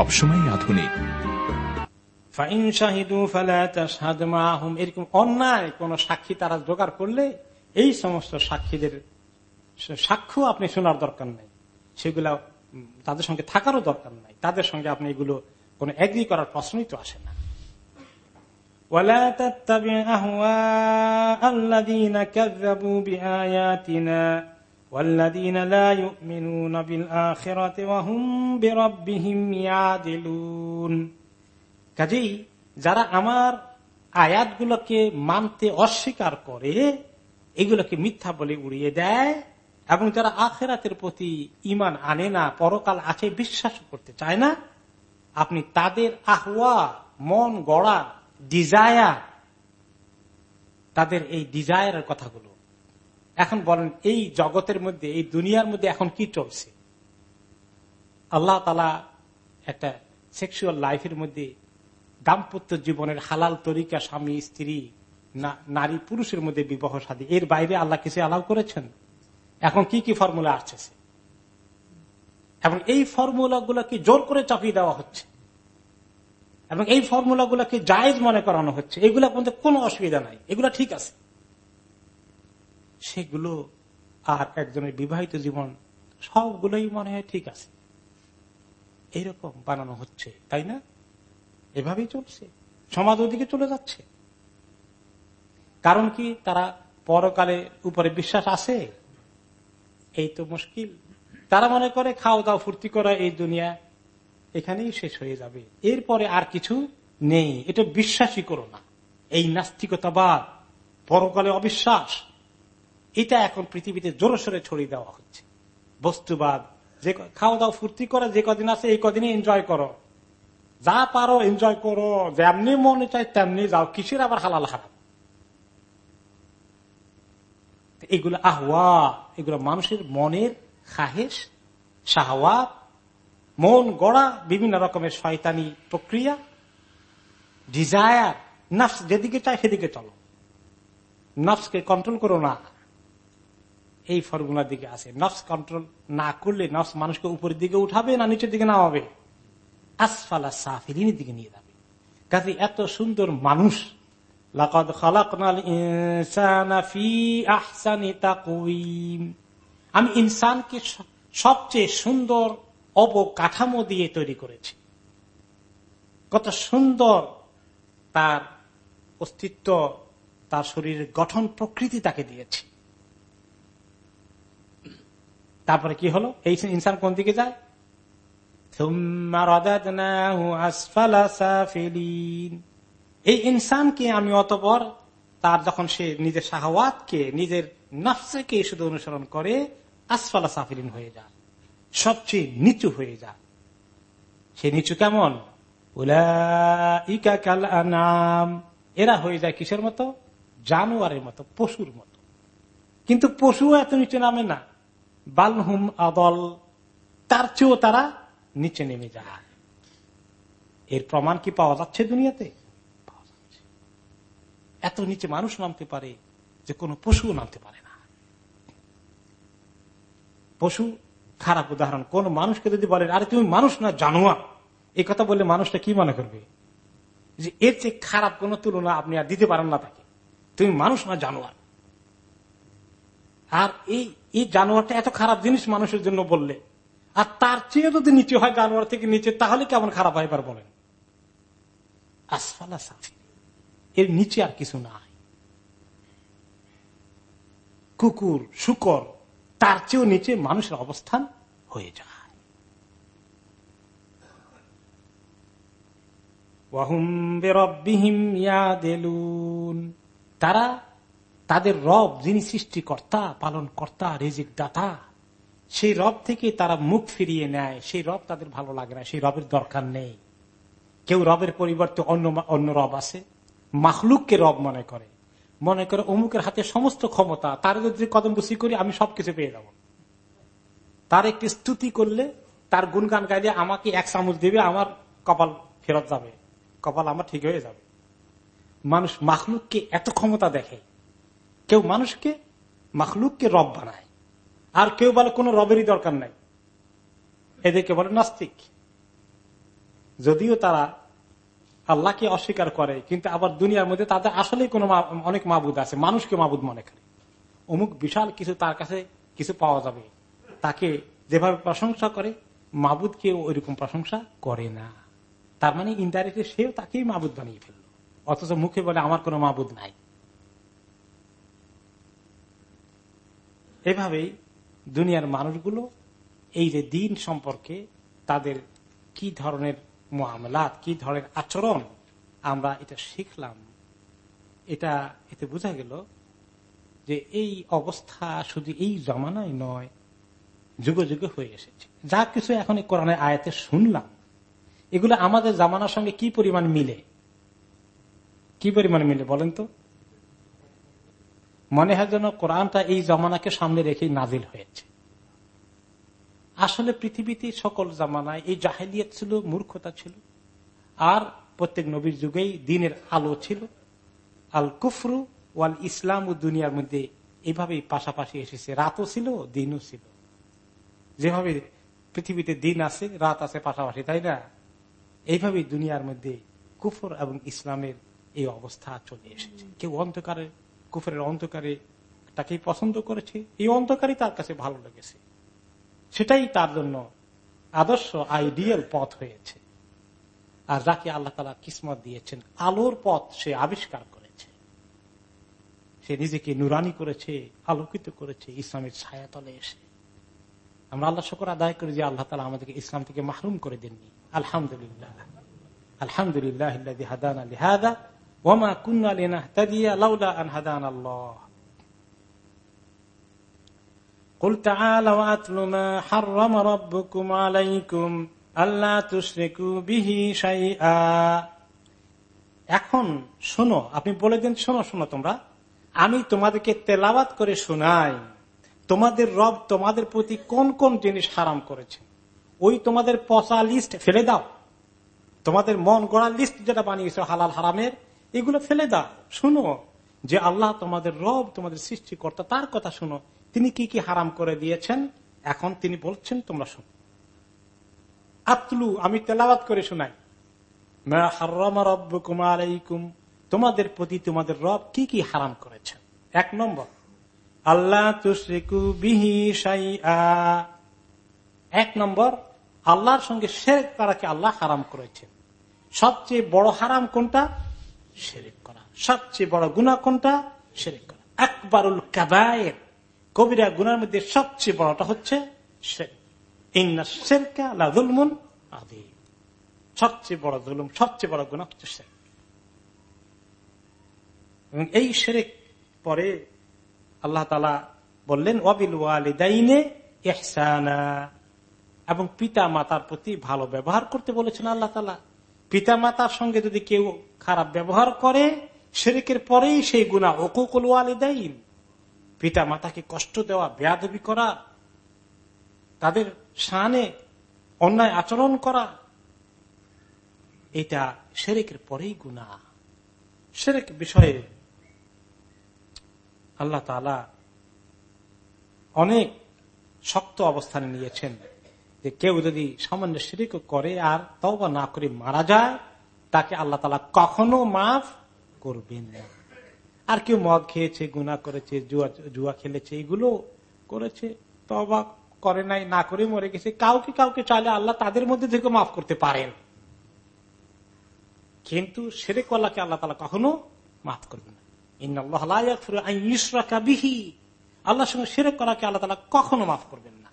C: সবসময় আধুনিক।
B: এরকম অন্যায় কোন সাক্ষী তারা জোগাড় করলে এই সমস্ত সাক্ষীদের সাক্ষ্য আপনি শোনার দরকার নাই। সেগুলা তাদের সঙ্গে থাকারও দরকার নাই। তাদের সঙ্গে আপনি এগুলো কোন এগ্রি করার প্রশ্নই তো আসে না। ওয়ালা تتبع أهواء الذين كذبوا بآياتنا والذين لا يؤمنون بالآخرة وهم بربهم يعدلون কাজেই যারা আমার আয়াতগুলোকে মানতে অস্বীকার করে এগুলোকে মিথ্যা বলে উড়িয়ে দেয় এবং যারা আখেরাতের প্রতি ইমান আনে না পরকাল আছে বিশ্বাস করতে চায় না আপনি তাদের আহওয়া মন গড়া ডিজায়ার তাদের এই ডিজায়ারের কথাগুলো এখন বলেন, এই জগতের মধ্যে, এই দুনিয়ার মধ্যে এখন কি চলছে? আল্লাহ তালা একটা সেক্সুয়াল লাইফের মধ্যে দাম্পত্য জীবনের হালাল তরিকা, স্বামী, স্ত্রী নারী, পুরুষের মধ্যে বিবাহ সাদী। এর বাইরে আল্লাহ কিছু অ্যালাউ করেছেন? এখন কি কি ফর্মুলা আসছে? এবং এই ফর্মুলা গুলাকে জোর করে চাপিয়ে দেওয়া হচ্ছে। এবং এই ফর্মুলা গুলাকে জায়েজ মনে করানো হচ্ছে। এগুলা মধ্যে কোনো অসুবিধা নাই। এগুলা ঠিক আছে। সেগুলো আর একজনের বিবাহিত জীবন সবগুলোই মনে হয় ঠিক আছে। এইরকম বানানো হচ্ছে, তাই না? এভাবেই চলছে। সমাজ ওদিকে চলে যাচ্ছে। কারণ কি? তারা পরকালে উপরে বিশ্বাস আছে? এই তো মুশকিল। তারা মনে করে খাওয়া দাওয়া ফুর্তি করা, এই দুনিয়া এখানেই শেষ হয়ে যাবে। এরপরে আর কিছু নেই। এটা বিশ্বাসই করো না। এই নাস্তিকতাবাদ, পরকালে অবিশ্বাস এটা এখন পৃথিবীতে জোরে সোরে ছড়িয়ে দেওয়া হচ্ছে। বস্তুবাদ, যে খাওয়া দাওয়া ফুর্তি করে, যে কদিন আছে এই কদিনে এনজয় করো। যা পারো এনজয় করো, যেমনি মনে চাই তেমনি যাও, কিসের আবার হালাল হারাম? এগুলো আহওয়া, এগুলো মানুষের মনের খাহেস শাহওয়াত, মন গড়া, বিভিন্ন রকমের শয়তানি প্রক্রিয়া ডিজায়ার নফস যেদিকে চায় সেদিকে চলো। নফসকে কন্ট্রোল করো না। এই ফর্মুলার দিকে আছে। নফস কন্ট্রোল না করলে নফস মানুষকে উপরের দিকে উঠাবে না নিচের দিকে নামাবে? আসফালা সাফিরিনের দিকে নিয়ে যাবে। কাজে এত সুন্দর মানুষ আমি ইনসানকে সবচেয়ে সুন্দর অবকাঠামো দিয়ে তৈরি করেছি। কত সুন্দর তার অস্তিত্ব, তার শরীরের গঠন প্রকৃতি তাকে দিয়েছে। তারপরে কি হলো? এই ইনসান কোন দিকে যায়? এই ইনসানকে আমি অতপর তার যখন সে নিজের শাহওয়াতকে, নিজের নফসকে শুধু অনুসরণ করে, আসফালা সাফিলিন হয়ে যায়। সবচেয়ে নিচু হয়ে যায়। সে নিচু কেমন? নাম এরা হয়ে যায় কিসের মতো? জানোয়ারের মতো, পশুর মতো। কিন্তু পশু এত নিচু নামে না। বালহুম আদল, তার চেয়েও তারা নিচে নেমে যায়। এর প্রমাণ কি পাওয়া যাচ্ছে দুনিয়াতে? এত নিচে মানুষ নামতে পারে যে কোনো পশু নামতে পারে না। পশু খারাপ উদাহরণ। কোন মানুষকে যদি বলেন আরে, তুমি মানুষ না জানোয়া এই কথা বললে মানুষটা কি মনে করবে? যে এর চেয়ে খারাপ কোন তুলনা আপনি আর দিতে পারেন না তাকে। তুমি মানুষ না, জানোয়ার। আর এই এই জানোয়ারটা এত খারাপ জিনিস মানুষের জন্য বললে। আর তার চেয়ে যদি নিচে হয় জানোয়ার থেকে নিচে, তাহলে কেমন খারাপ হয় এবার বলেন? আসফালা সাফি এর নিচে আর কিছু নাই। কুকুর, শুকর, তার চেয়েও নিচে মানুষের অবস্থান হয়ে যায়। তারা তাদের রব যিনি সৃষ্টিকর্তা পালন কর্তা রেজিক দাতা সেই রব থেকে তারা মুখ ফিরিয়ে নেয়। সেই রব তাদের ভালো লাগে না, সেই রবের দরকার নেই। কেউ রবের পরিবর্তে অন্য অন্য রব আছে মাহলুককে রব মনে করে। মনে করে অমুকের হাতে সমস্ত ক্ষমতা, তার যদি কদম বসি করি, আমি সবকিছু পেয়ে যাব। তার একটি স্তুতি করলে, তার গুনগান গাইলে আমাকে এক চামচ দেবে, আমার কপাল ফেরত যাবে, কপাল আমার ঠিক হয়ে যাবে। মানুষ মাহলুককে এত ক্ষমতা দেখে কেউ মানুষকে, মাখলুককে রব বানায়। আর কেউ বলে কোন রবেরই দরকার নাই। এদেরকে বলে নাস্তিক। যদিও তারা আল্লাহকে অস্বীকার করে, কিন্তু আবার দুনিয়ার মধ্যে তাদের আসলে কোনো অনেক মাবুদ আছে। মানুষকে মাবুদ মনে করে। অমুক বিশাল কিছু তার কাছে কিছু পাওয়া যাবে। তাকে যেভাবে প্রশংসা করে মাবুদকে ওইরকম প্রশংসা করে না। তার মানে ইনডাইরেক্টলি সেও তাকেই মাবুদ বানিয়ে ফেলল। অথচ মুখে বলে, আমার কোনো মাবুদ নাই। এভাবেই দুনিয়ার মানুষগুলো এই যে দিন সম্পর্কে তাদের কি ধরনের মামলাত কি ধরনের আচরণ আমরা এটা শিখলাম, এটা, এতে বোঝা গেল যে এই অবস্থা শুধু এই জমানায় নয়, যুগে যুগে হয়ে এসেছে। যা কিছু এখন এই কোরআনের আয়াতে শুনলাম, এগুলো আমাদের জামানার সঙ্গে কি পরিমাণ মিলে? কি পরিমাণ মিলে বলেন তো? মনে হয় যেন কোরআনটা এই জমানাকে সামনে রেখেই নাজিল হয়েছে। আসলে পৃথিবীতে সকল জামানায় এই জাহেলিয়ত ছিল, মূর্খতা ছিল। আর প্রত্যেক নবীর যুগেই দিনের আলো ছিল। আল কুফরু ওয়াল ইসলাম ও দুনিয়ার মধ্যে এইভাবেই পাশাপাশি এসেছে। রাতও ছিল, দিনও ছিল। যেভাবে পৃথিবীতে দিন আছে, রাত আছে পাশাপাশি, তাই না? এইভাবেই দুনিয়ার মধ্যে কুফর এবং ইসলামের এই অবস্থা চলে এসেছে। কেউ অন্ধকারে কুফরের অন্ধকারে তাকেই পছন্দ করেছে। এই অন্ধকারই তার কাছে ভালো লেগেছে। সেটাই তার জন্য আদর্শ আইডিয়াল পথ হয়েছে। আর যাকে আল্লাহ তালা কিসমত দিয়েছেন, আলোর পথ সে আবিষ্কার করেছে। সে নিজেকে নুরানি করেছে, আলোকিত করেছে, ইসলামের ছায়াতলে এসে। আমরা আল্লাহ শকর আদায় করি যে আল্লাহ তালা আমাদেরকে ইসলাম থেকে মাহরুম করে দেননি। আলহামদুলিল্লাহ। আলহামদুলিল্লাহ হাদান আলী ওমা কুন্না লাউলা আন হাদান আল্লাহ قل تعالوا أتل ما حرم ربكم عليكم ألا تشركوا به شيئا এখন শোনো আপনি বলে দেন শোনো শোনো তোমরা আমি তোমাদেরকে তেলাবাত করে শোনাই তোমাদের রব তোমাদের প্রতি কোন কোন জিনিস হারাম করেছে ওই তোমাদের পচা লিস্ট ফেলে দাও তোমাদের মন গড়া লিস্ট যেটা বানিয়েছে হালাল হারামের এগুলো ফেলে দাও। শুনো যে আল্লাহ তোমাদের রব, তোমাদের সৃষ্টিকর্তা, তার কথা শুনো। তিনি কি কি হারাম করে দিয়েছেন? এখন তিনি বলছেন, তোমরা শুন। আতলু, আমি তেলাবাত করে শোনাই। তোমাদের প্রতি তোমাদের রব কি কি হারাম করেছেন? এক নম্বর আল্লাহ এক নম্বর, আল্লাহর সঙ্গে শেরেক করাকে আল্লাহ হারাম করেছেন? সবচেয়ে বড় হারাম কোনটা? শেরেক করা। সবচেয়ে বড় গুণা কোনটা? শেরেক করা। আকবরুল কাবায়ের। কবিরা গুনার মধ্যে সবচেয়ে বড়টা হচ্ছে সবচেয়ে বড় জুলুম সবচেয়ে বড় গুণা হচ্ছে শেখ এবং এই শেরেক পরে আল্লাহ তালা বললেন অবিল ওয়ালিদাইনে এহসানা এবং পিতা মাতার প্রতি ভালো ব্যবহার করতে বলেছেন আল্লাহ তালা পিতা মাতার সঙ্গে যদি কেউ খারাপ ব্যবহার করে শেরেকের পরেই সেই গুণা ওকুকুল ওয়ালিদাইন। পিতা মাতাকে কষ্ট দেওয়া, বেয়াদবি করা, তাদের সানে অন্যায় আচরণ করা, এটা শেরেকের পরেই গুণা। সেরেক বিষয়ে আল্লাহ তালা অনেক শক্ত অবস্থানে নিয়েছেন যে কেউ যদি সামান্য শিরিক করে আর তবা না করে মারা যায় তাকে আল্লাহ তালা কখনো মাফ করবেন না। আর কেউ মদ খেয়েছে গুণা করেছে, জুয়া জুয়া খেলেছে, এগুলো করেছে তবা করে নাই, না করে মরে গেছে, কাউকে কাউকে চাইলে আল্লাহ তাদের মধ্যে থেকে মাফ করতে পারেন। কিন্তু সেরে কল্লাকে আল্লাহ তালা কখনো মাফ করবে না। আল্লাহর সঙ্গে সেরে করাকে আল্লাহ কখনো মাফ করবেন না।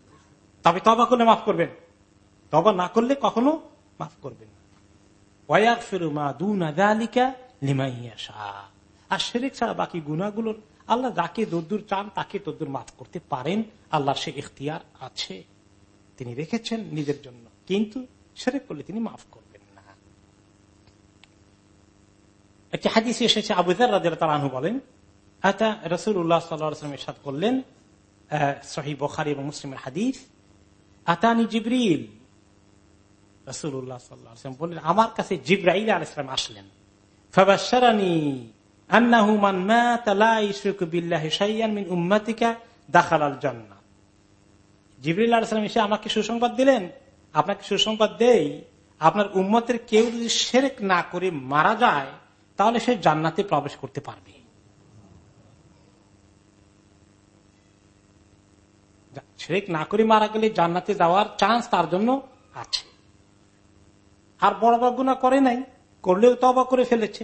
B: তবে তবা করলে মাফ করবেন। তবা না করলে কখনো মাফ করবেন বাকি আল্লাহ যাকে দূর চান তাকে মাফ করতে পারেন আল্লাহ সে ইখতিয়ার আছে। তিনি রেখেছেন নিজের জন্য, কিন্তু সেরে করলে তিনি মাফ করবেন না। একটি হাদিস এসেছে আবুজার রাজা তালানহু বলেন এটা রসুল উল্লাহ সাল্লাম সাদ করলেন সহি বখারি এবং মুসলিমের হাদিস, আতানি জিবরিল। বললেন, আমার কাছে আল ইসলাম আসলেন। আমাকে সুসংবাদ দিলেন। আপনাকে সুসংবাদ দেই, আপনার উম্মতের কেউ যদি সেরেক না করে মারা যায়, তাহলে সে জান্নাতে প্রবেশ করতে পারবে। সেরেক না করে মারা গেলে জান্নাতে যাওয়ার চান্স তার জন্য আছে। আর বড় বড় গুণা করে নাই, করলেও তবা করে ফেলেছে।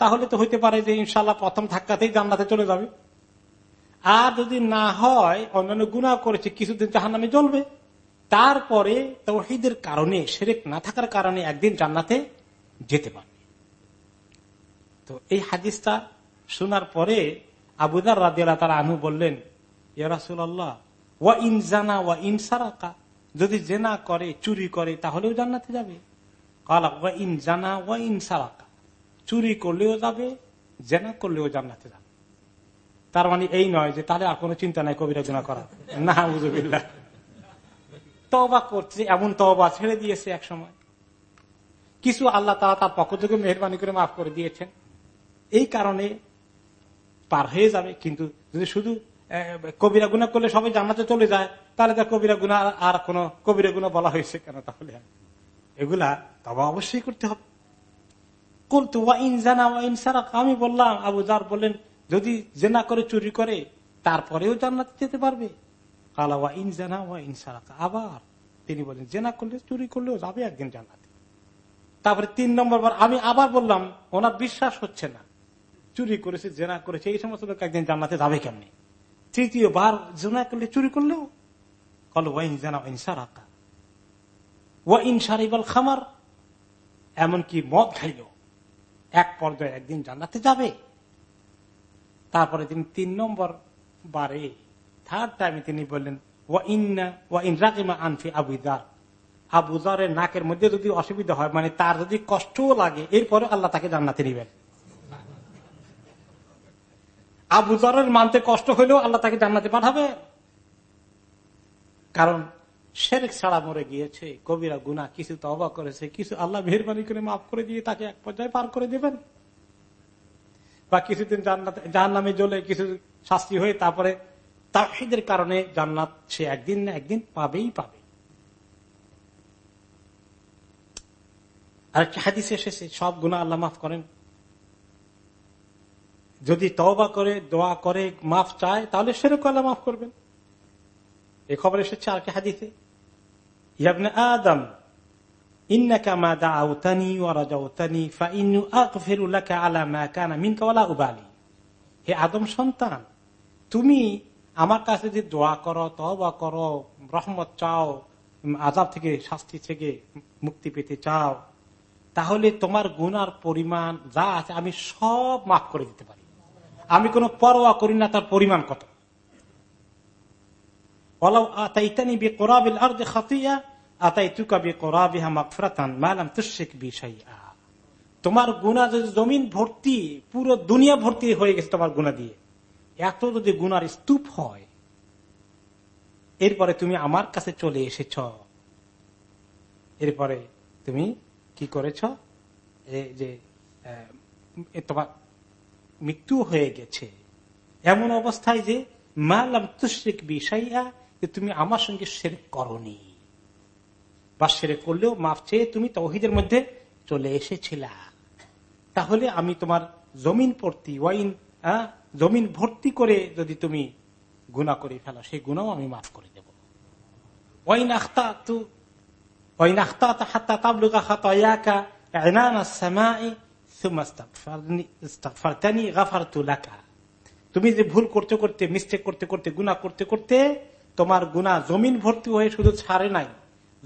B: তাহলে তো হইতে পারে যে ইনশাল্লাহ প্রথম ধাক্কাতেই জান্নাতে চলে যাবে। আর যদি না হয়, অন্যান্য গুণা করেছে, কিছুদিন জাহান নামে জ্বলবে। তারপরে তৌহিদের কারণে সেরেক না থাকার কারণে একদিন জান্নাতে যেতে পারবে। তো এই হাদিসটা শোনার পরে আবুদার রাজিয়াল তারা আনু বললেন ইয়ারাসুল আল্লাহ ওয়া ইনজানা ওয়া ইন সারাকা। যদি জেনা করে, চুরি করে, তাহলেও জান্নাতে যাবে। কালা জানা সারাকা চুরি করলেও যাবে, জেনা করলেও জান্নাতে যাবে। তার মানে এই নয় যে তাহলে আর কোনো চিন্তা নাই কবিরা করা না তবা করছে, এমন তবা ছেড়ে দিয়েছে এক সময়। কিছু আল্লাহ তারা তার পক্ষ থেকে মেহরবানি করে মাফ করে দিয়েছেন। এই কারণে পার হয়ে যাবে, কিন্তু যদি শুধু কবিরা গুণা করলে সবাই জান্নাতে চলে যায়, তাহলে তার কবিরা গুণা আর কোন কবিরা গুণা বলা হয়েছে কেন তাহলে? এগুলা তবা অবশ্যই করতে হবে। করতো ওয়াইন জানা ওয়াইন সারা আমি বললাম, আবু জার বললেন, যদি জেনা করে, চুরি করে, তারপরেও জান্নাতে যেতে পারবে। কালা ওয়াইন জানা ওয়াইন সারা আবার তিনি বলেন জেনা করলে, চুরি করলেও যাবে একদিন জান্নাতে। তারপরে তিন নম্বর বার আমি আবার বললাম, ওনার বিশ্বাস হচ্ছে না। চুরি করেছে, জেনা করেছে, এই সমস্ত লোক একদিন জান্নাতে যাবে কেমনি? তৃতীয় বার জেনা করলে, চুরি করলেও, কল ওয়াইন জানা ওয়াইন সারাকা। ওয়াইন সারিবাল খামার। এমনকি মদ খাইল এক পর্যায়ে একদিন জান্নাতে যাবে। তারপরে তিনি তিন নম্বর বারে থার্ড টাইমে তিনি বললেন আনফি আবুদার আবুদারের নাকের মধ্যে যদি অসুবিধা হয় মানে তার যদি কষ্টও লাগে, এরপরে আল্লাহ তাকে জান্নাতে নিবেন। আবুদারের মানতে কষ্ট হইলেও আল্লাহ তাকে জান্নাতে পাঠাবে। কারণ শেরেক ছাড়া মরে গিয়েছে, কবিরা গুনা কিছু তো অবাক করেছে, কিছু আল্লাহ মেহরবানি করে মাফ করে দিয়ে তাকে এক পর্যায়ে পার করে দেবেন। বা কিছুদিন জাহান নামে জ্বলে কিছু শাস্তি হয়ে তারপরে তাহিদের কারণে জান্নাত সে একদিন না একদিন পাবেই পাবে। আর একটা হাদিস এসেছে, সব গুণা আল্লাহ মাফ করেন। যদি তবা করে, দোয়া করে, মাফ চায়, তাহলে সেরকম আল্লাহ মাফ করবেন। এই খবর এসেছে আর কি হাদিতে আদম সন্তান, তুমি আমার কাছে যদি দোয়া করো তবা করো, রহমত চাও আজাব থেকে শাস্তি থেকে মুক্তি পেতে চাও, তাহলে তোমার গুনার পরিমাণ যা আছে আমি সব মাফ করে দিতে পারি। আমি কোনো পরোয়া করি না, তার পরিমাণ কত? তোমার গুণা যদি জমিন ভর্তি, পুরো দুনিয়া ভর্তি হয়ে গেছে তোমার গুণা দিয়ে। এত যদি গুনার স্তূপ হয়, এরপরে তুমি আমার কাছে চলে এসেছ। এরপরে তুমি কি করেছ? যে তোমার মৃত্যু হয়ে গেছে। এমন অবস্থায় যে মালাম তুশ্রিক বিষয়া যে তুমি আমার সঙ্গে সেরে করনি বা সেরে করলেও মাফ চেয়ে তুমি তহিদের মধ্যে চলে এসেছিলা। তাহলে আমি তোমার জমিন ভর্তি ওয়াইন জমিন ভর্তি করে যদি তুমি গুণা করে ফেলো, সেই গুণাও আমি মাফ করে দেব। ওয়াইন আখতা তু ওয়াইন আখতা হাত্তা তাবলুকা এনান তুমি যে ভুল করতে করতে, মিস্টেক করতে করতে গুণা করতে করতে তোমার গুণা জমিন ভর্তি হয়ে শুধু ছাড়ে নাই।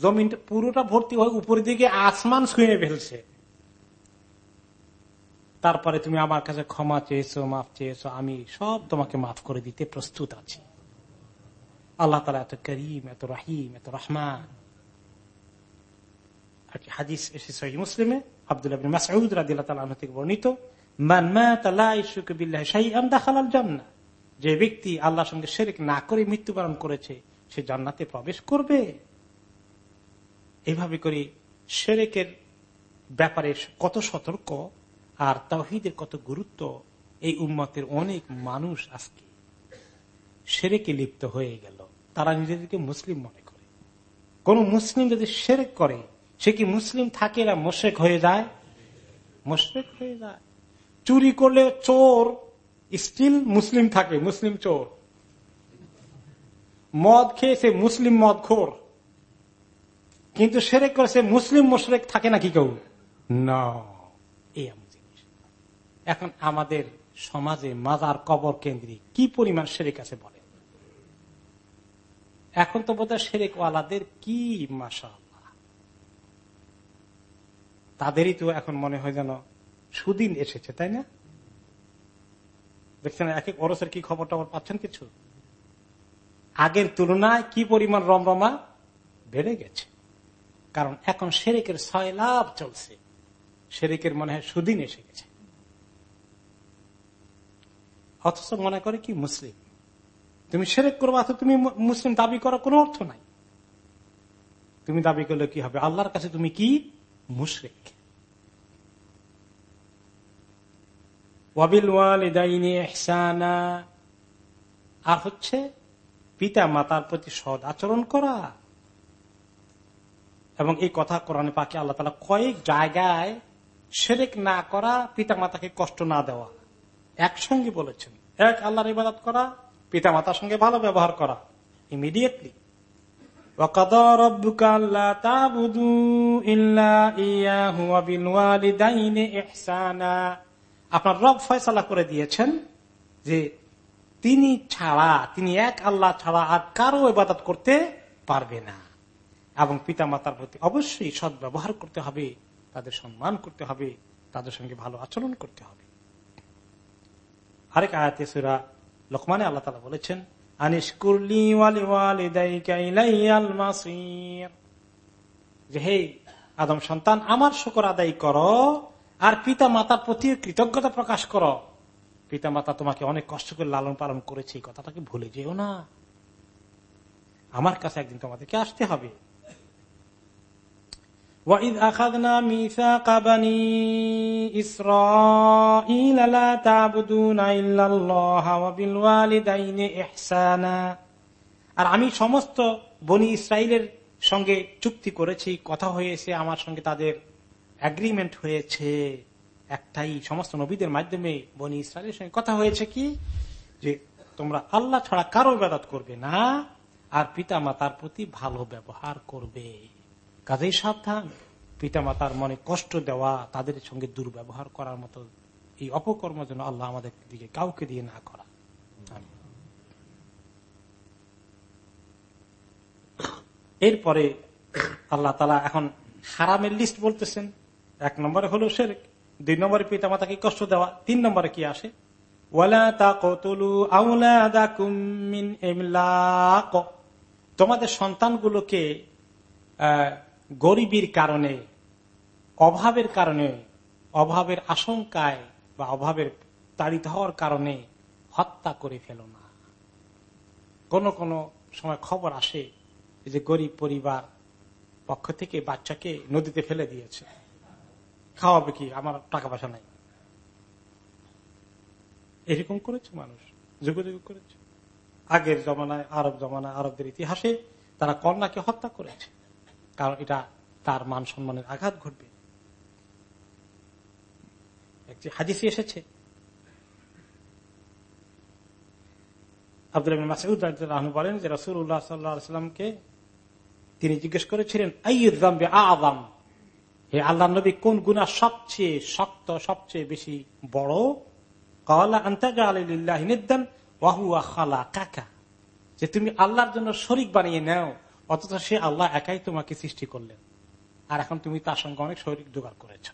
B: জমিন পুরোটা ভর্তি হয়ে উপরের দিকে আসমান ছুঁয়ে ফেলছে। তারপরে তুমি আমার কাছে ক্ষমা চেয়েছো, মাফ চেয়েছো, আমি সব তোমাকে মাফ করে দিতে প্রস্তুত আছি। আল্লাহ তালা এত করিম, এত রাহিম, এত রহমান। হাদিস এসেছে মুসলিমে, আব্দুল্লাহ মাসউদ রাদিল্লাহ থেকে বর্ণিত যে ব্যক্তি আল্লাহর সঙ্গে শেরেক না করে মৃত্যুবরণ করেছে, সে জান্নাতে প্রবেশ করবে। এইভাবে করে শেরেকের ব্যাপারে কত সতর্ক আর তাহিদের কত গুরুত্ব, এই উম্মতের অনেক মানুষ আজকে সেরেকে লিপ্ত হয়ে গেল। তারা নিজেদেরকে মুসলিম মনে করে। কোন মুসলিম যদি সেরেক করে, সে কি মুসলিম থাকে না মোশেক হয়ে যায়? মোশেক হয়ে যায়। চুরি করলে চোর স্টিল মুসলিম থাকে মুসলিম চোর মদ খেয়েছে মুসলিম মদ খোর কিন্তু সেরেক করেছে মুসলিম মোশরেক থাকে নাকি কেউ না জিনিস। এখন আমাদের সমাজে মাজার কবর কেন্দ্রিক কি পরিমাণ সেরেক আছে বলে এখন তো বোধহয় সেরেকওয়ালাদের কি মাসা তাদেরই তো এখন মনে হয় যেন সুদিন এসেছে, তাই না? দেখছেন, এক এক অরসের কি খবর টবর পাচ্ছেন কিছু? আগের তুলনায় কি পরিমাণ রমরমা বেড়ে গেছে? কারণ এখন শেরেকের ছয় লাভ চলছে। শেরেকের মনে হয় সুদিন এসে গেছে। অথচ মনে করে কি মুসলিম? তুমি সেরেক করব, অথচ তুমি মুসলিম দাবি করার কোন অর্থ নাই। তুমি দাবি করলে কি হবে? আল্লাহর কাছে তুমি কি মুশরিক? আর হচ্ছে পিতা মাতার প্রতি সদ আচরণ করা। এবং এই কথা কোরআনে পাকে আল্লাহ তালা কয়েক জায়গায় সেরেক না করা পিতা মাতাকে কষ্ট না দেওয়া। একসঙ্গে বলেছেন। এক, আল্লাহর ইবাদত করা পিতা মাতার সঙ্গে ভালো ব্যবহার করা। ইমিডিয়েটলি আপনার রব ফয়সালা করে দিয়েছেন যে তিনি ছাড়া, তিনি এক আল্লাহ ছাড়া আর কারও ইবাদত করতে পারবে না। এবং পিতা মাতার প্রতি অবশ্যই সৎ ব্যবহার করতে হবে, তাদের সম্মান করতে হবে, তাদের সঙ্গে ভালো আচরণ করতে হবে। আরেক আয়াতে সুরা লোকমানে আল্লাহ তালা বলেছেন যে, হে আদম সন্তান, আমার শকর আদায় করো আর পিতা মাতার প্রতি কৃতজ্ঞতা প্রকাশ করো পিতা মাতা তোমাকে অনেক কষ্ট করে লালন পালন করেছে এই কথাটাকে ভুলে যেও না আমার কাছে একদিন তোমাদেরকে আসতে হবে وإذ أخذنا ميثاق بني إسرائيل لا تعبدون إلا الله وبالوالدين إحسانا আর আমি সমস্ত বনি ইসরায়েলের সঙ্গে চুক্তি করেছি কথা হয়েছে আমার সঙ্গে তাদের অ্যাগ্রিমেন্ট হয়েছে একটাই, সমস্ত নবীদের মাধ্যমে বনি ইসরায়েলের সঙ্গে কথা হয়েছে কি? যে তোমরা আল্লাহ ছাড়া কারও বেদাত করবে না, আর পিতা মাতার প্রতি ভালো ব্যবহার করবে। কাজেই সাবধান। পিতা মাতার মনে কষ্ট দেওয়া, তাদের সঙ্গে দুর্ব্যবহার করার মতো এই অপকর্ম যেন আল্লাহ আমাদের দিকে কাউকে দিয়ে না করা। এরপরে আল্লাহ তালা এখন হারামের লিস্ট বলতেছেন। এক নম্বরে হলো শেরেক, দুই নম্বরে পিতা মাতাকে কষ্ট দেওয়া, তিন নম্বরে কি আসে? তোমাদের সন্তানগুলোকে গরিবীর কারণে, অভাবের কারণে, অভাবের আশঙ্কায় বা অভাবের তাড়িত হওয়ার কারণে হত্যা করে ফেল না। কোন কোন সময় খবর আসে যে গরিব পরিবার পক্ষ থেকে বাচ্চাকে নদীতে ফেলে দিয়েছে। খাওয়াবে কি? আমার টাকা পয়সা নাই। এরকম করেছে মানুষ যুগ যুগ করেছে। আগের জমানায়, আরব জমানায়, আরবদের ইতিহাসে তারা কন্যাকে হত্যা করেছে। কারণ এটা তার মান সম্মানের আঘাত ঘটবে। একটি হাদিসি এসেছে। আব্দুল মাসুদ বলেন যে রসুল্লাহ সাল্লামকে তিনি জিজ্ঞেস করেছিলেন আই আদাম হে আল্লাহ নবী, কোন গুণা সবচেয়ে শক্ত, সবচেয়ে বেশি বড়? যে তুমি আল্লাহর জন্য শরিক বানিয়ে নাও, অথচ সে আল্লাহ একাই তোমাকে সৃষ্টি করলেন। আর এখন তুমি তার সঙ্গে অনেক শরীর জোগাড় করেছ।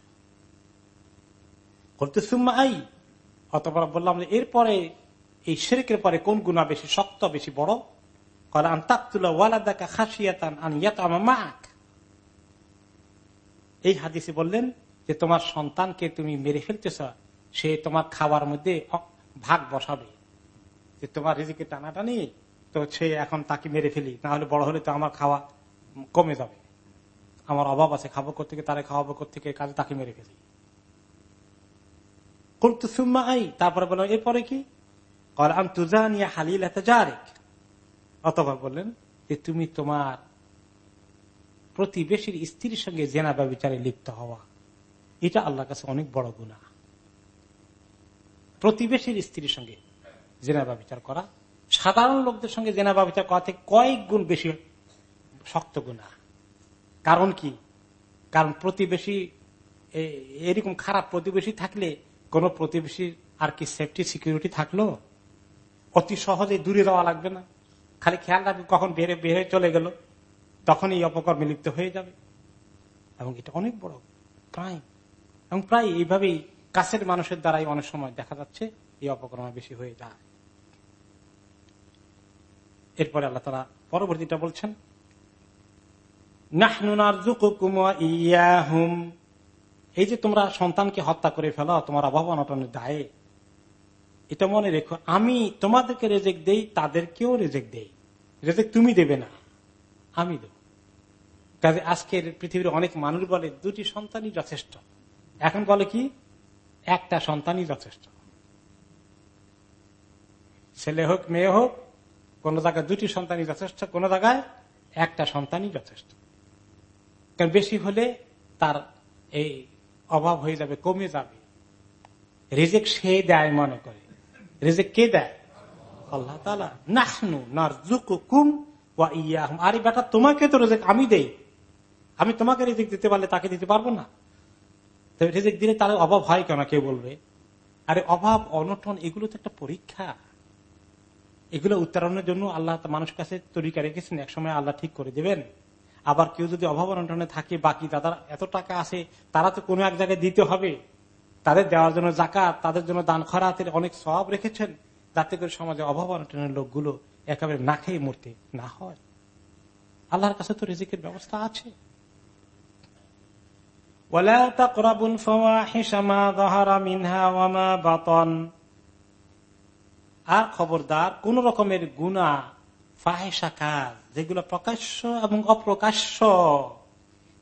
B: বলতে সুম্মা আই, অতপর বললাম যে, এরপরে, এই শেরেকের পরে কোন গুণা বেশি শক্ত, বেশি বড়? কলা আন্তাকুল্লা ওয়ালাদাকা খাসিয়াতান আনিয়াত মাক এই হাদিসে বললেন যে, তোমার সন্তানকে তুমি মেরে ফেলতেছ, সে তোমার খাওয়ার মধ্যে ভাগ বসাবে। যে, তোমার রিজিকে টানাটানি, তো সে এখন তাকে মেরে ফেলি। না হলে বড় হলে তো আমার খাওয়া কমে যাবে। আমার অভাব আছে, খাব থেকে তারা খাওয়াবো থেকে কাজে তাকে মেরে ফেলি। করতে সুম্মা আই, তারপরে বললাম, এরপরে কি? কলাম তুজানিয়া হালিল এত জারেক। অথবা বললেন, যে, তুমি তোমার প্রতিবেশীর স্ত্রীর সঙ্গে জেনা ব্যবচারে লিপ্ত হওয়া। এটা আল্লাহ কাছে অনেক বড় গুণা প্রতিবেশীর স্ত্রীর সঙ্গে জেনা ব্যবচার করা, সাধারণ লোকদের সঙ্গে জেনা ব্যবচার করা থেকে কয়েক গুণ বেশি শক্ত গুণা কারণ কি? কারণ প্রতিবেশী এরকম খারাপ প্রতিবেশী থাকলে কোন প্রতিবেশীর আর কি সেফটি সিকিউরিটি থাকল? অতি সহজে দূরে যাওয়া লাগবে না। খালি খেয়াল রাখবে কখন বেড়ে বেড়ে চলে গেল। তখন এই অপকর্মে লিপ্ত হয়ে যাবে। এবং এটা অনেক বড় প্রায় এবং প্রায় এইভাবেই কাছের মানুষের দ্বারাই অনেক সময় দেখা যাচ্ছে এই অপকর্ম বেশি হয়ে যায়। এরপরে আল্লাহ তারা পরবর্তীটা বলছেন এই যে তোমরা সন্তানকে হত্যা করে ফেলো, তোমার অভাব অনটনের দায়ে, এটা মনে রেখো, আমি তোমাদেরকে রেজেক দেই, তাদেরকেও রেজেক দেই। রেজেক তুমি দেবে না, আমি দেব। কাজে আজকের পৃথিবীর অনেক মানুষ বলে দুটি সন্তানই যথেষ্ট। এখন বলে কি? একটা সন্তানই যথেষ্ট। ছেলে হোক, মেয়ে হোক, কোন জায়গায় দুটি সন্তানই যথেষ্ট, কোন জায়গায় একটা সন্তানই যথেষ্ট। কারণ বেশি হলে তার এই অভাব হয়ে যাবে, কমে যাবে। রেজেক সে দেয় মনে করে। রেজেক কে দেয়? আল্লাহ তালা আরে বেটা, তোমাকে তো রেজেক আমি দেই। আমি তোমাকে রেজেক দিতে পারলে তাকে দিতে পারব না। তবে রেজেক দিলে তার অভাব হয় কেন, কেউ বলবে? আরে অভাব, অনটন, এগুলো তো একটা পরীক্ষা। এগুলো উত্তরণের জন্য আল্লাহ মানুষের কাছে তরিকা রেখেছেন, একসময় আল্লাহ ঠিক করে দেবেন। আবার কেউ যদি অভাব, অনটনে থাকে, বাকি তাদের এত টাকা আছে, তারা তো কোনো এক জায়গায় দিতে হবে। তাদের দেওয়ার জন্য জাকাত তাদের জন্য দান খরাতের অনেক সব রেখেছেন। যাতে করে সমাজে অভাব, অনটনের লোকগুলো একেবারে না খেয়ে মরতে না হয়। আল্লাহর কাছে তো রেজিকের ব্যবস্থা আছে। আর খবরদার, কোন রকমের গুণা ফাহেসা কাজ, যেগুলো প্রকাশ্য এবং অপ্রকাশ্য,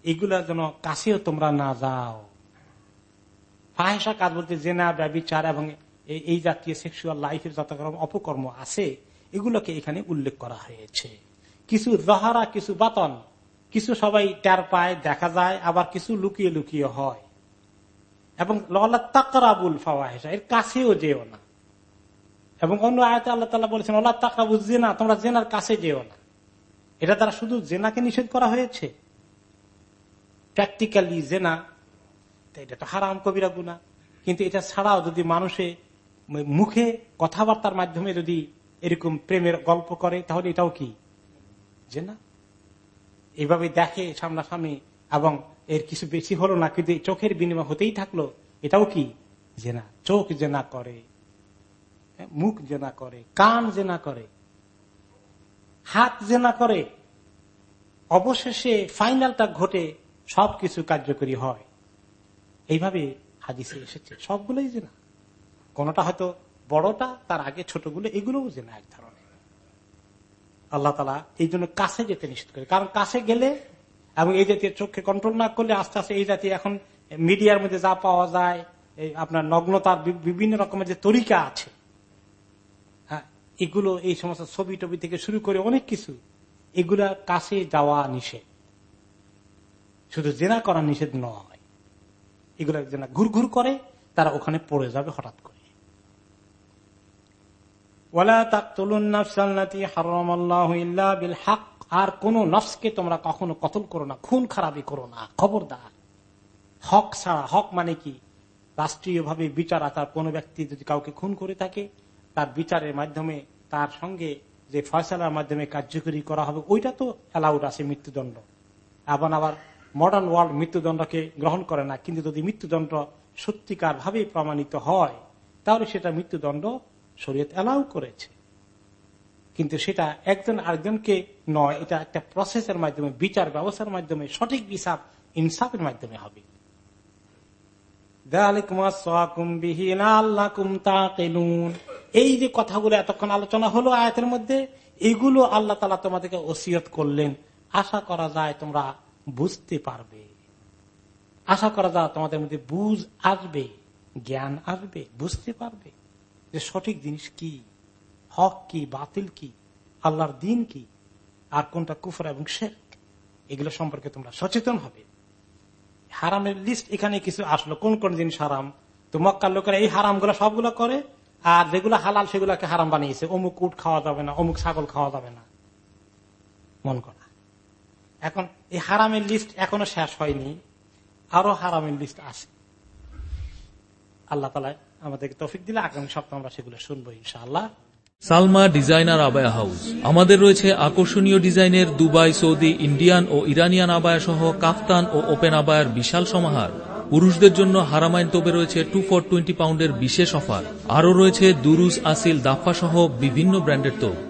B: এগুলা যেন কাছেও তোমরা না যাও। ফাহেসা কাজ বলতে জেনা, ব্যবচার এবং এই জাতীয় সেক্সুয়াল লাইফের যত অপকর্ম আছে, এগুলোকে এখানে উল্লেখ করা হয়েছে। কিছু জহারা কিছু বাতন। কিছু সবাই টের পায়, দেখা যায়, আবার কিছু লুকিয়ে লুকিয়ে হয়। এবং লল্লা তাকরাবুল ফাওয়াহেসা এর কাছেও যেও না। এবং অন্য আয়তে আল্লাহ তালা বলেছেন আল্লাহ তাকরাবু জেনা তোমরা জেনার কাছে যেও না। এটা তারা শুধু জেনাকে নিষেধ করা হয়েছে? প্র্যাকটিক্যালি জেনা এটা তো হারাম কবিরা গুনা কিন্তু এটা ছাড়াও যদি মানুষে মুখে কথাবার্তার মাধ্যমে যদি এরকম প্রেমের গল্প করে, তাহলে এটাও কি? জেনা এইভাবে দেখে সামনাসামনি, এবং এর কিছু বেশি হলো না, কিন্তু চোখের বিনিময় হতেই থাকল। এটাও কি? জেনা। চোখ জেনা করে। মুখ জেনা করে। কান জেনা করে। হাত জেনা করে। অবশেষে ফাইনালটা ঘটে সবকিছু কার্যকরী হয়। এইভাবে হাদিসে এসেছে। সবগুলোই জেনা। কোনটা হয়তো বড়টা, তার আগে ছোটগুলো, এগুলোও জেনা এক ধরনের। আল্লাহ তালা এই জন্য কাছে যেতে নিষেধ করে। কারণ কাছে গেলে এবং এই জাতীয় চোখে কন্ট্রোল না করলে আস্তে আস্তে এই জাতীয় এখন মিডিয়ার মধ্যে যা পাওয়া যায়, এই আপনার নগ্নতার বিভিন্ন রকমের যে তরিকা আছে হ্যাঁ এগুলো এই সমস্ত ছবি টবি থেকে শুরু করে অনেক কিছু, এগুলা কাছে যাওয়া নিষেধ। শুধু জেনা করা নিষেধ নয়। এগুলা জেনা ঘুর ঘুর করে, তারা ওখানে পড়ে যাবে হঠাৎ আর কোন নফসকে তোমরা কখনো কতল করো না, খুন খারাপি করো না। খবরদার। হক ছাড়া, হক মানে কি? রাষ্ট্রীয় ভাবে বিচার আচার, কোন ব্যক্তি যদি কাউকে খুন করে থাকে, তার বিচারের মাধ্যমে, তার সঙ্গে যে ফয়সালার মাধ্যমে কার্যকরী করা হবে, ওইটা তো অ্যালাউড আছে মৃত্যুদণ্ড। আবার আবার মডার্ন ওয়ার্ল্ড মৃত্যুদণ্ডকে গ্রহণ করে না, কিন্তু যদি মৃত্যুদণ্ড সত্যিকার ভাবে প্রমাণিত হয়, তাহলে সেটা মৃত্যুদণ্ড শরীয়ত অ্যালাউ করেছে। কিন্তু সেটা একজন আরেকজনকে নয়, এটা একটা প্রসেসের মাধ্যমে, বিচার ব্যবস্থার মাধ্যমে, সঠিক বিচার ইনসাফের মাধ্যমে হবে। এই যে কথাগুলো এতক্ষণ আলোচনা হলো আয়াতের মধ্যে, এগুলো আল্লাহ তালা তোমাদেরকে ওসিয়ত করলেন। আশা করা যায় তোমরা বুঝতে পারবে। আশা করা যায় তোমাদের মধ্যে বুঝ আসবে, জ্ঞান আসবে, বুঝতে পারবে। যে সঠিক জিনিস কি? হক কি? বাতিল কি? আল্লাহর দিন কি? আর কোনটা কুফর এবং শেখ এগুলো সম্পর্কে তোমরা সচেতন হবে। হারামের লিস্ট এখানে কিছু আসলো। কোন কোন জিনিস হারাম? তো মক্কার লোকেরা এই হারামগুলো সবগুলো করে, আর যেগুলো হালাল সেগুলোকে হারাম বানিয়েছে। অমুক উট খাওয়া যাবে না, অমুক ছাগল খাওয়া যাবে না। মন করা। এখন এই হারামের লিস্ট এখনও শেষ হয়নি। আরও হারামের লিস্ট আছে। আল্লাহ তালা আমাদেরকে তফিক দিলে আগামী সপ্তাহ আমরা সেগুলো শুনব ইনশাআল্লাহ।
A: সালমা ডিজাইনার আবায়া হাউস। আমাদের রয়েছে আকর্ষণীয় ডিজাইনের দুবাই, সৌদি, ইন্ডিয়ান ও ইরানিয়ান আবায়া সহ কাফতান ও ওপেন আবায়ার বিশাল সমাহার। পুরুষদের জন্য হারামাইন তোপে রয়েছে টু ফর টোয়েন্টি পাউন্ডের বিশেষ অফার। আরও রয়েছে দুরুজ, আসিল দাফা সহ বিভিন্ন ব্র্যান্ডের তোপ।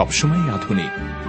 C: সবসময় আধুনিক।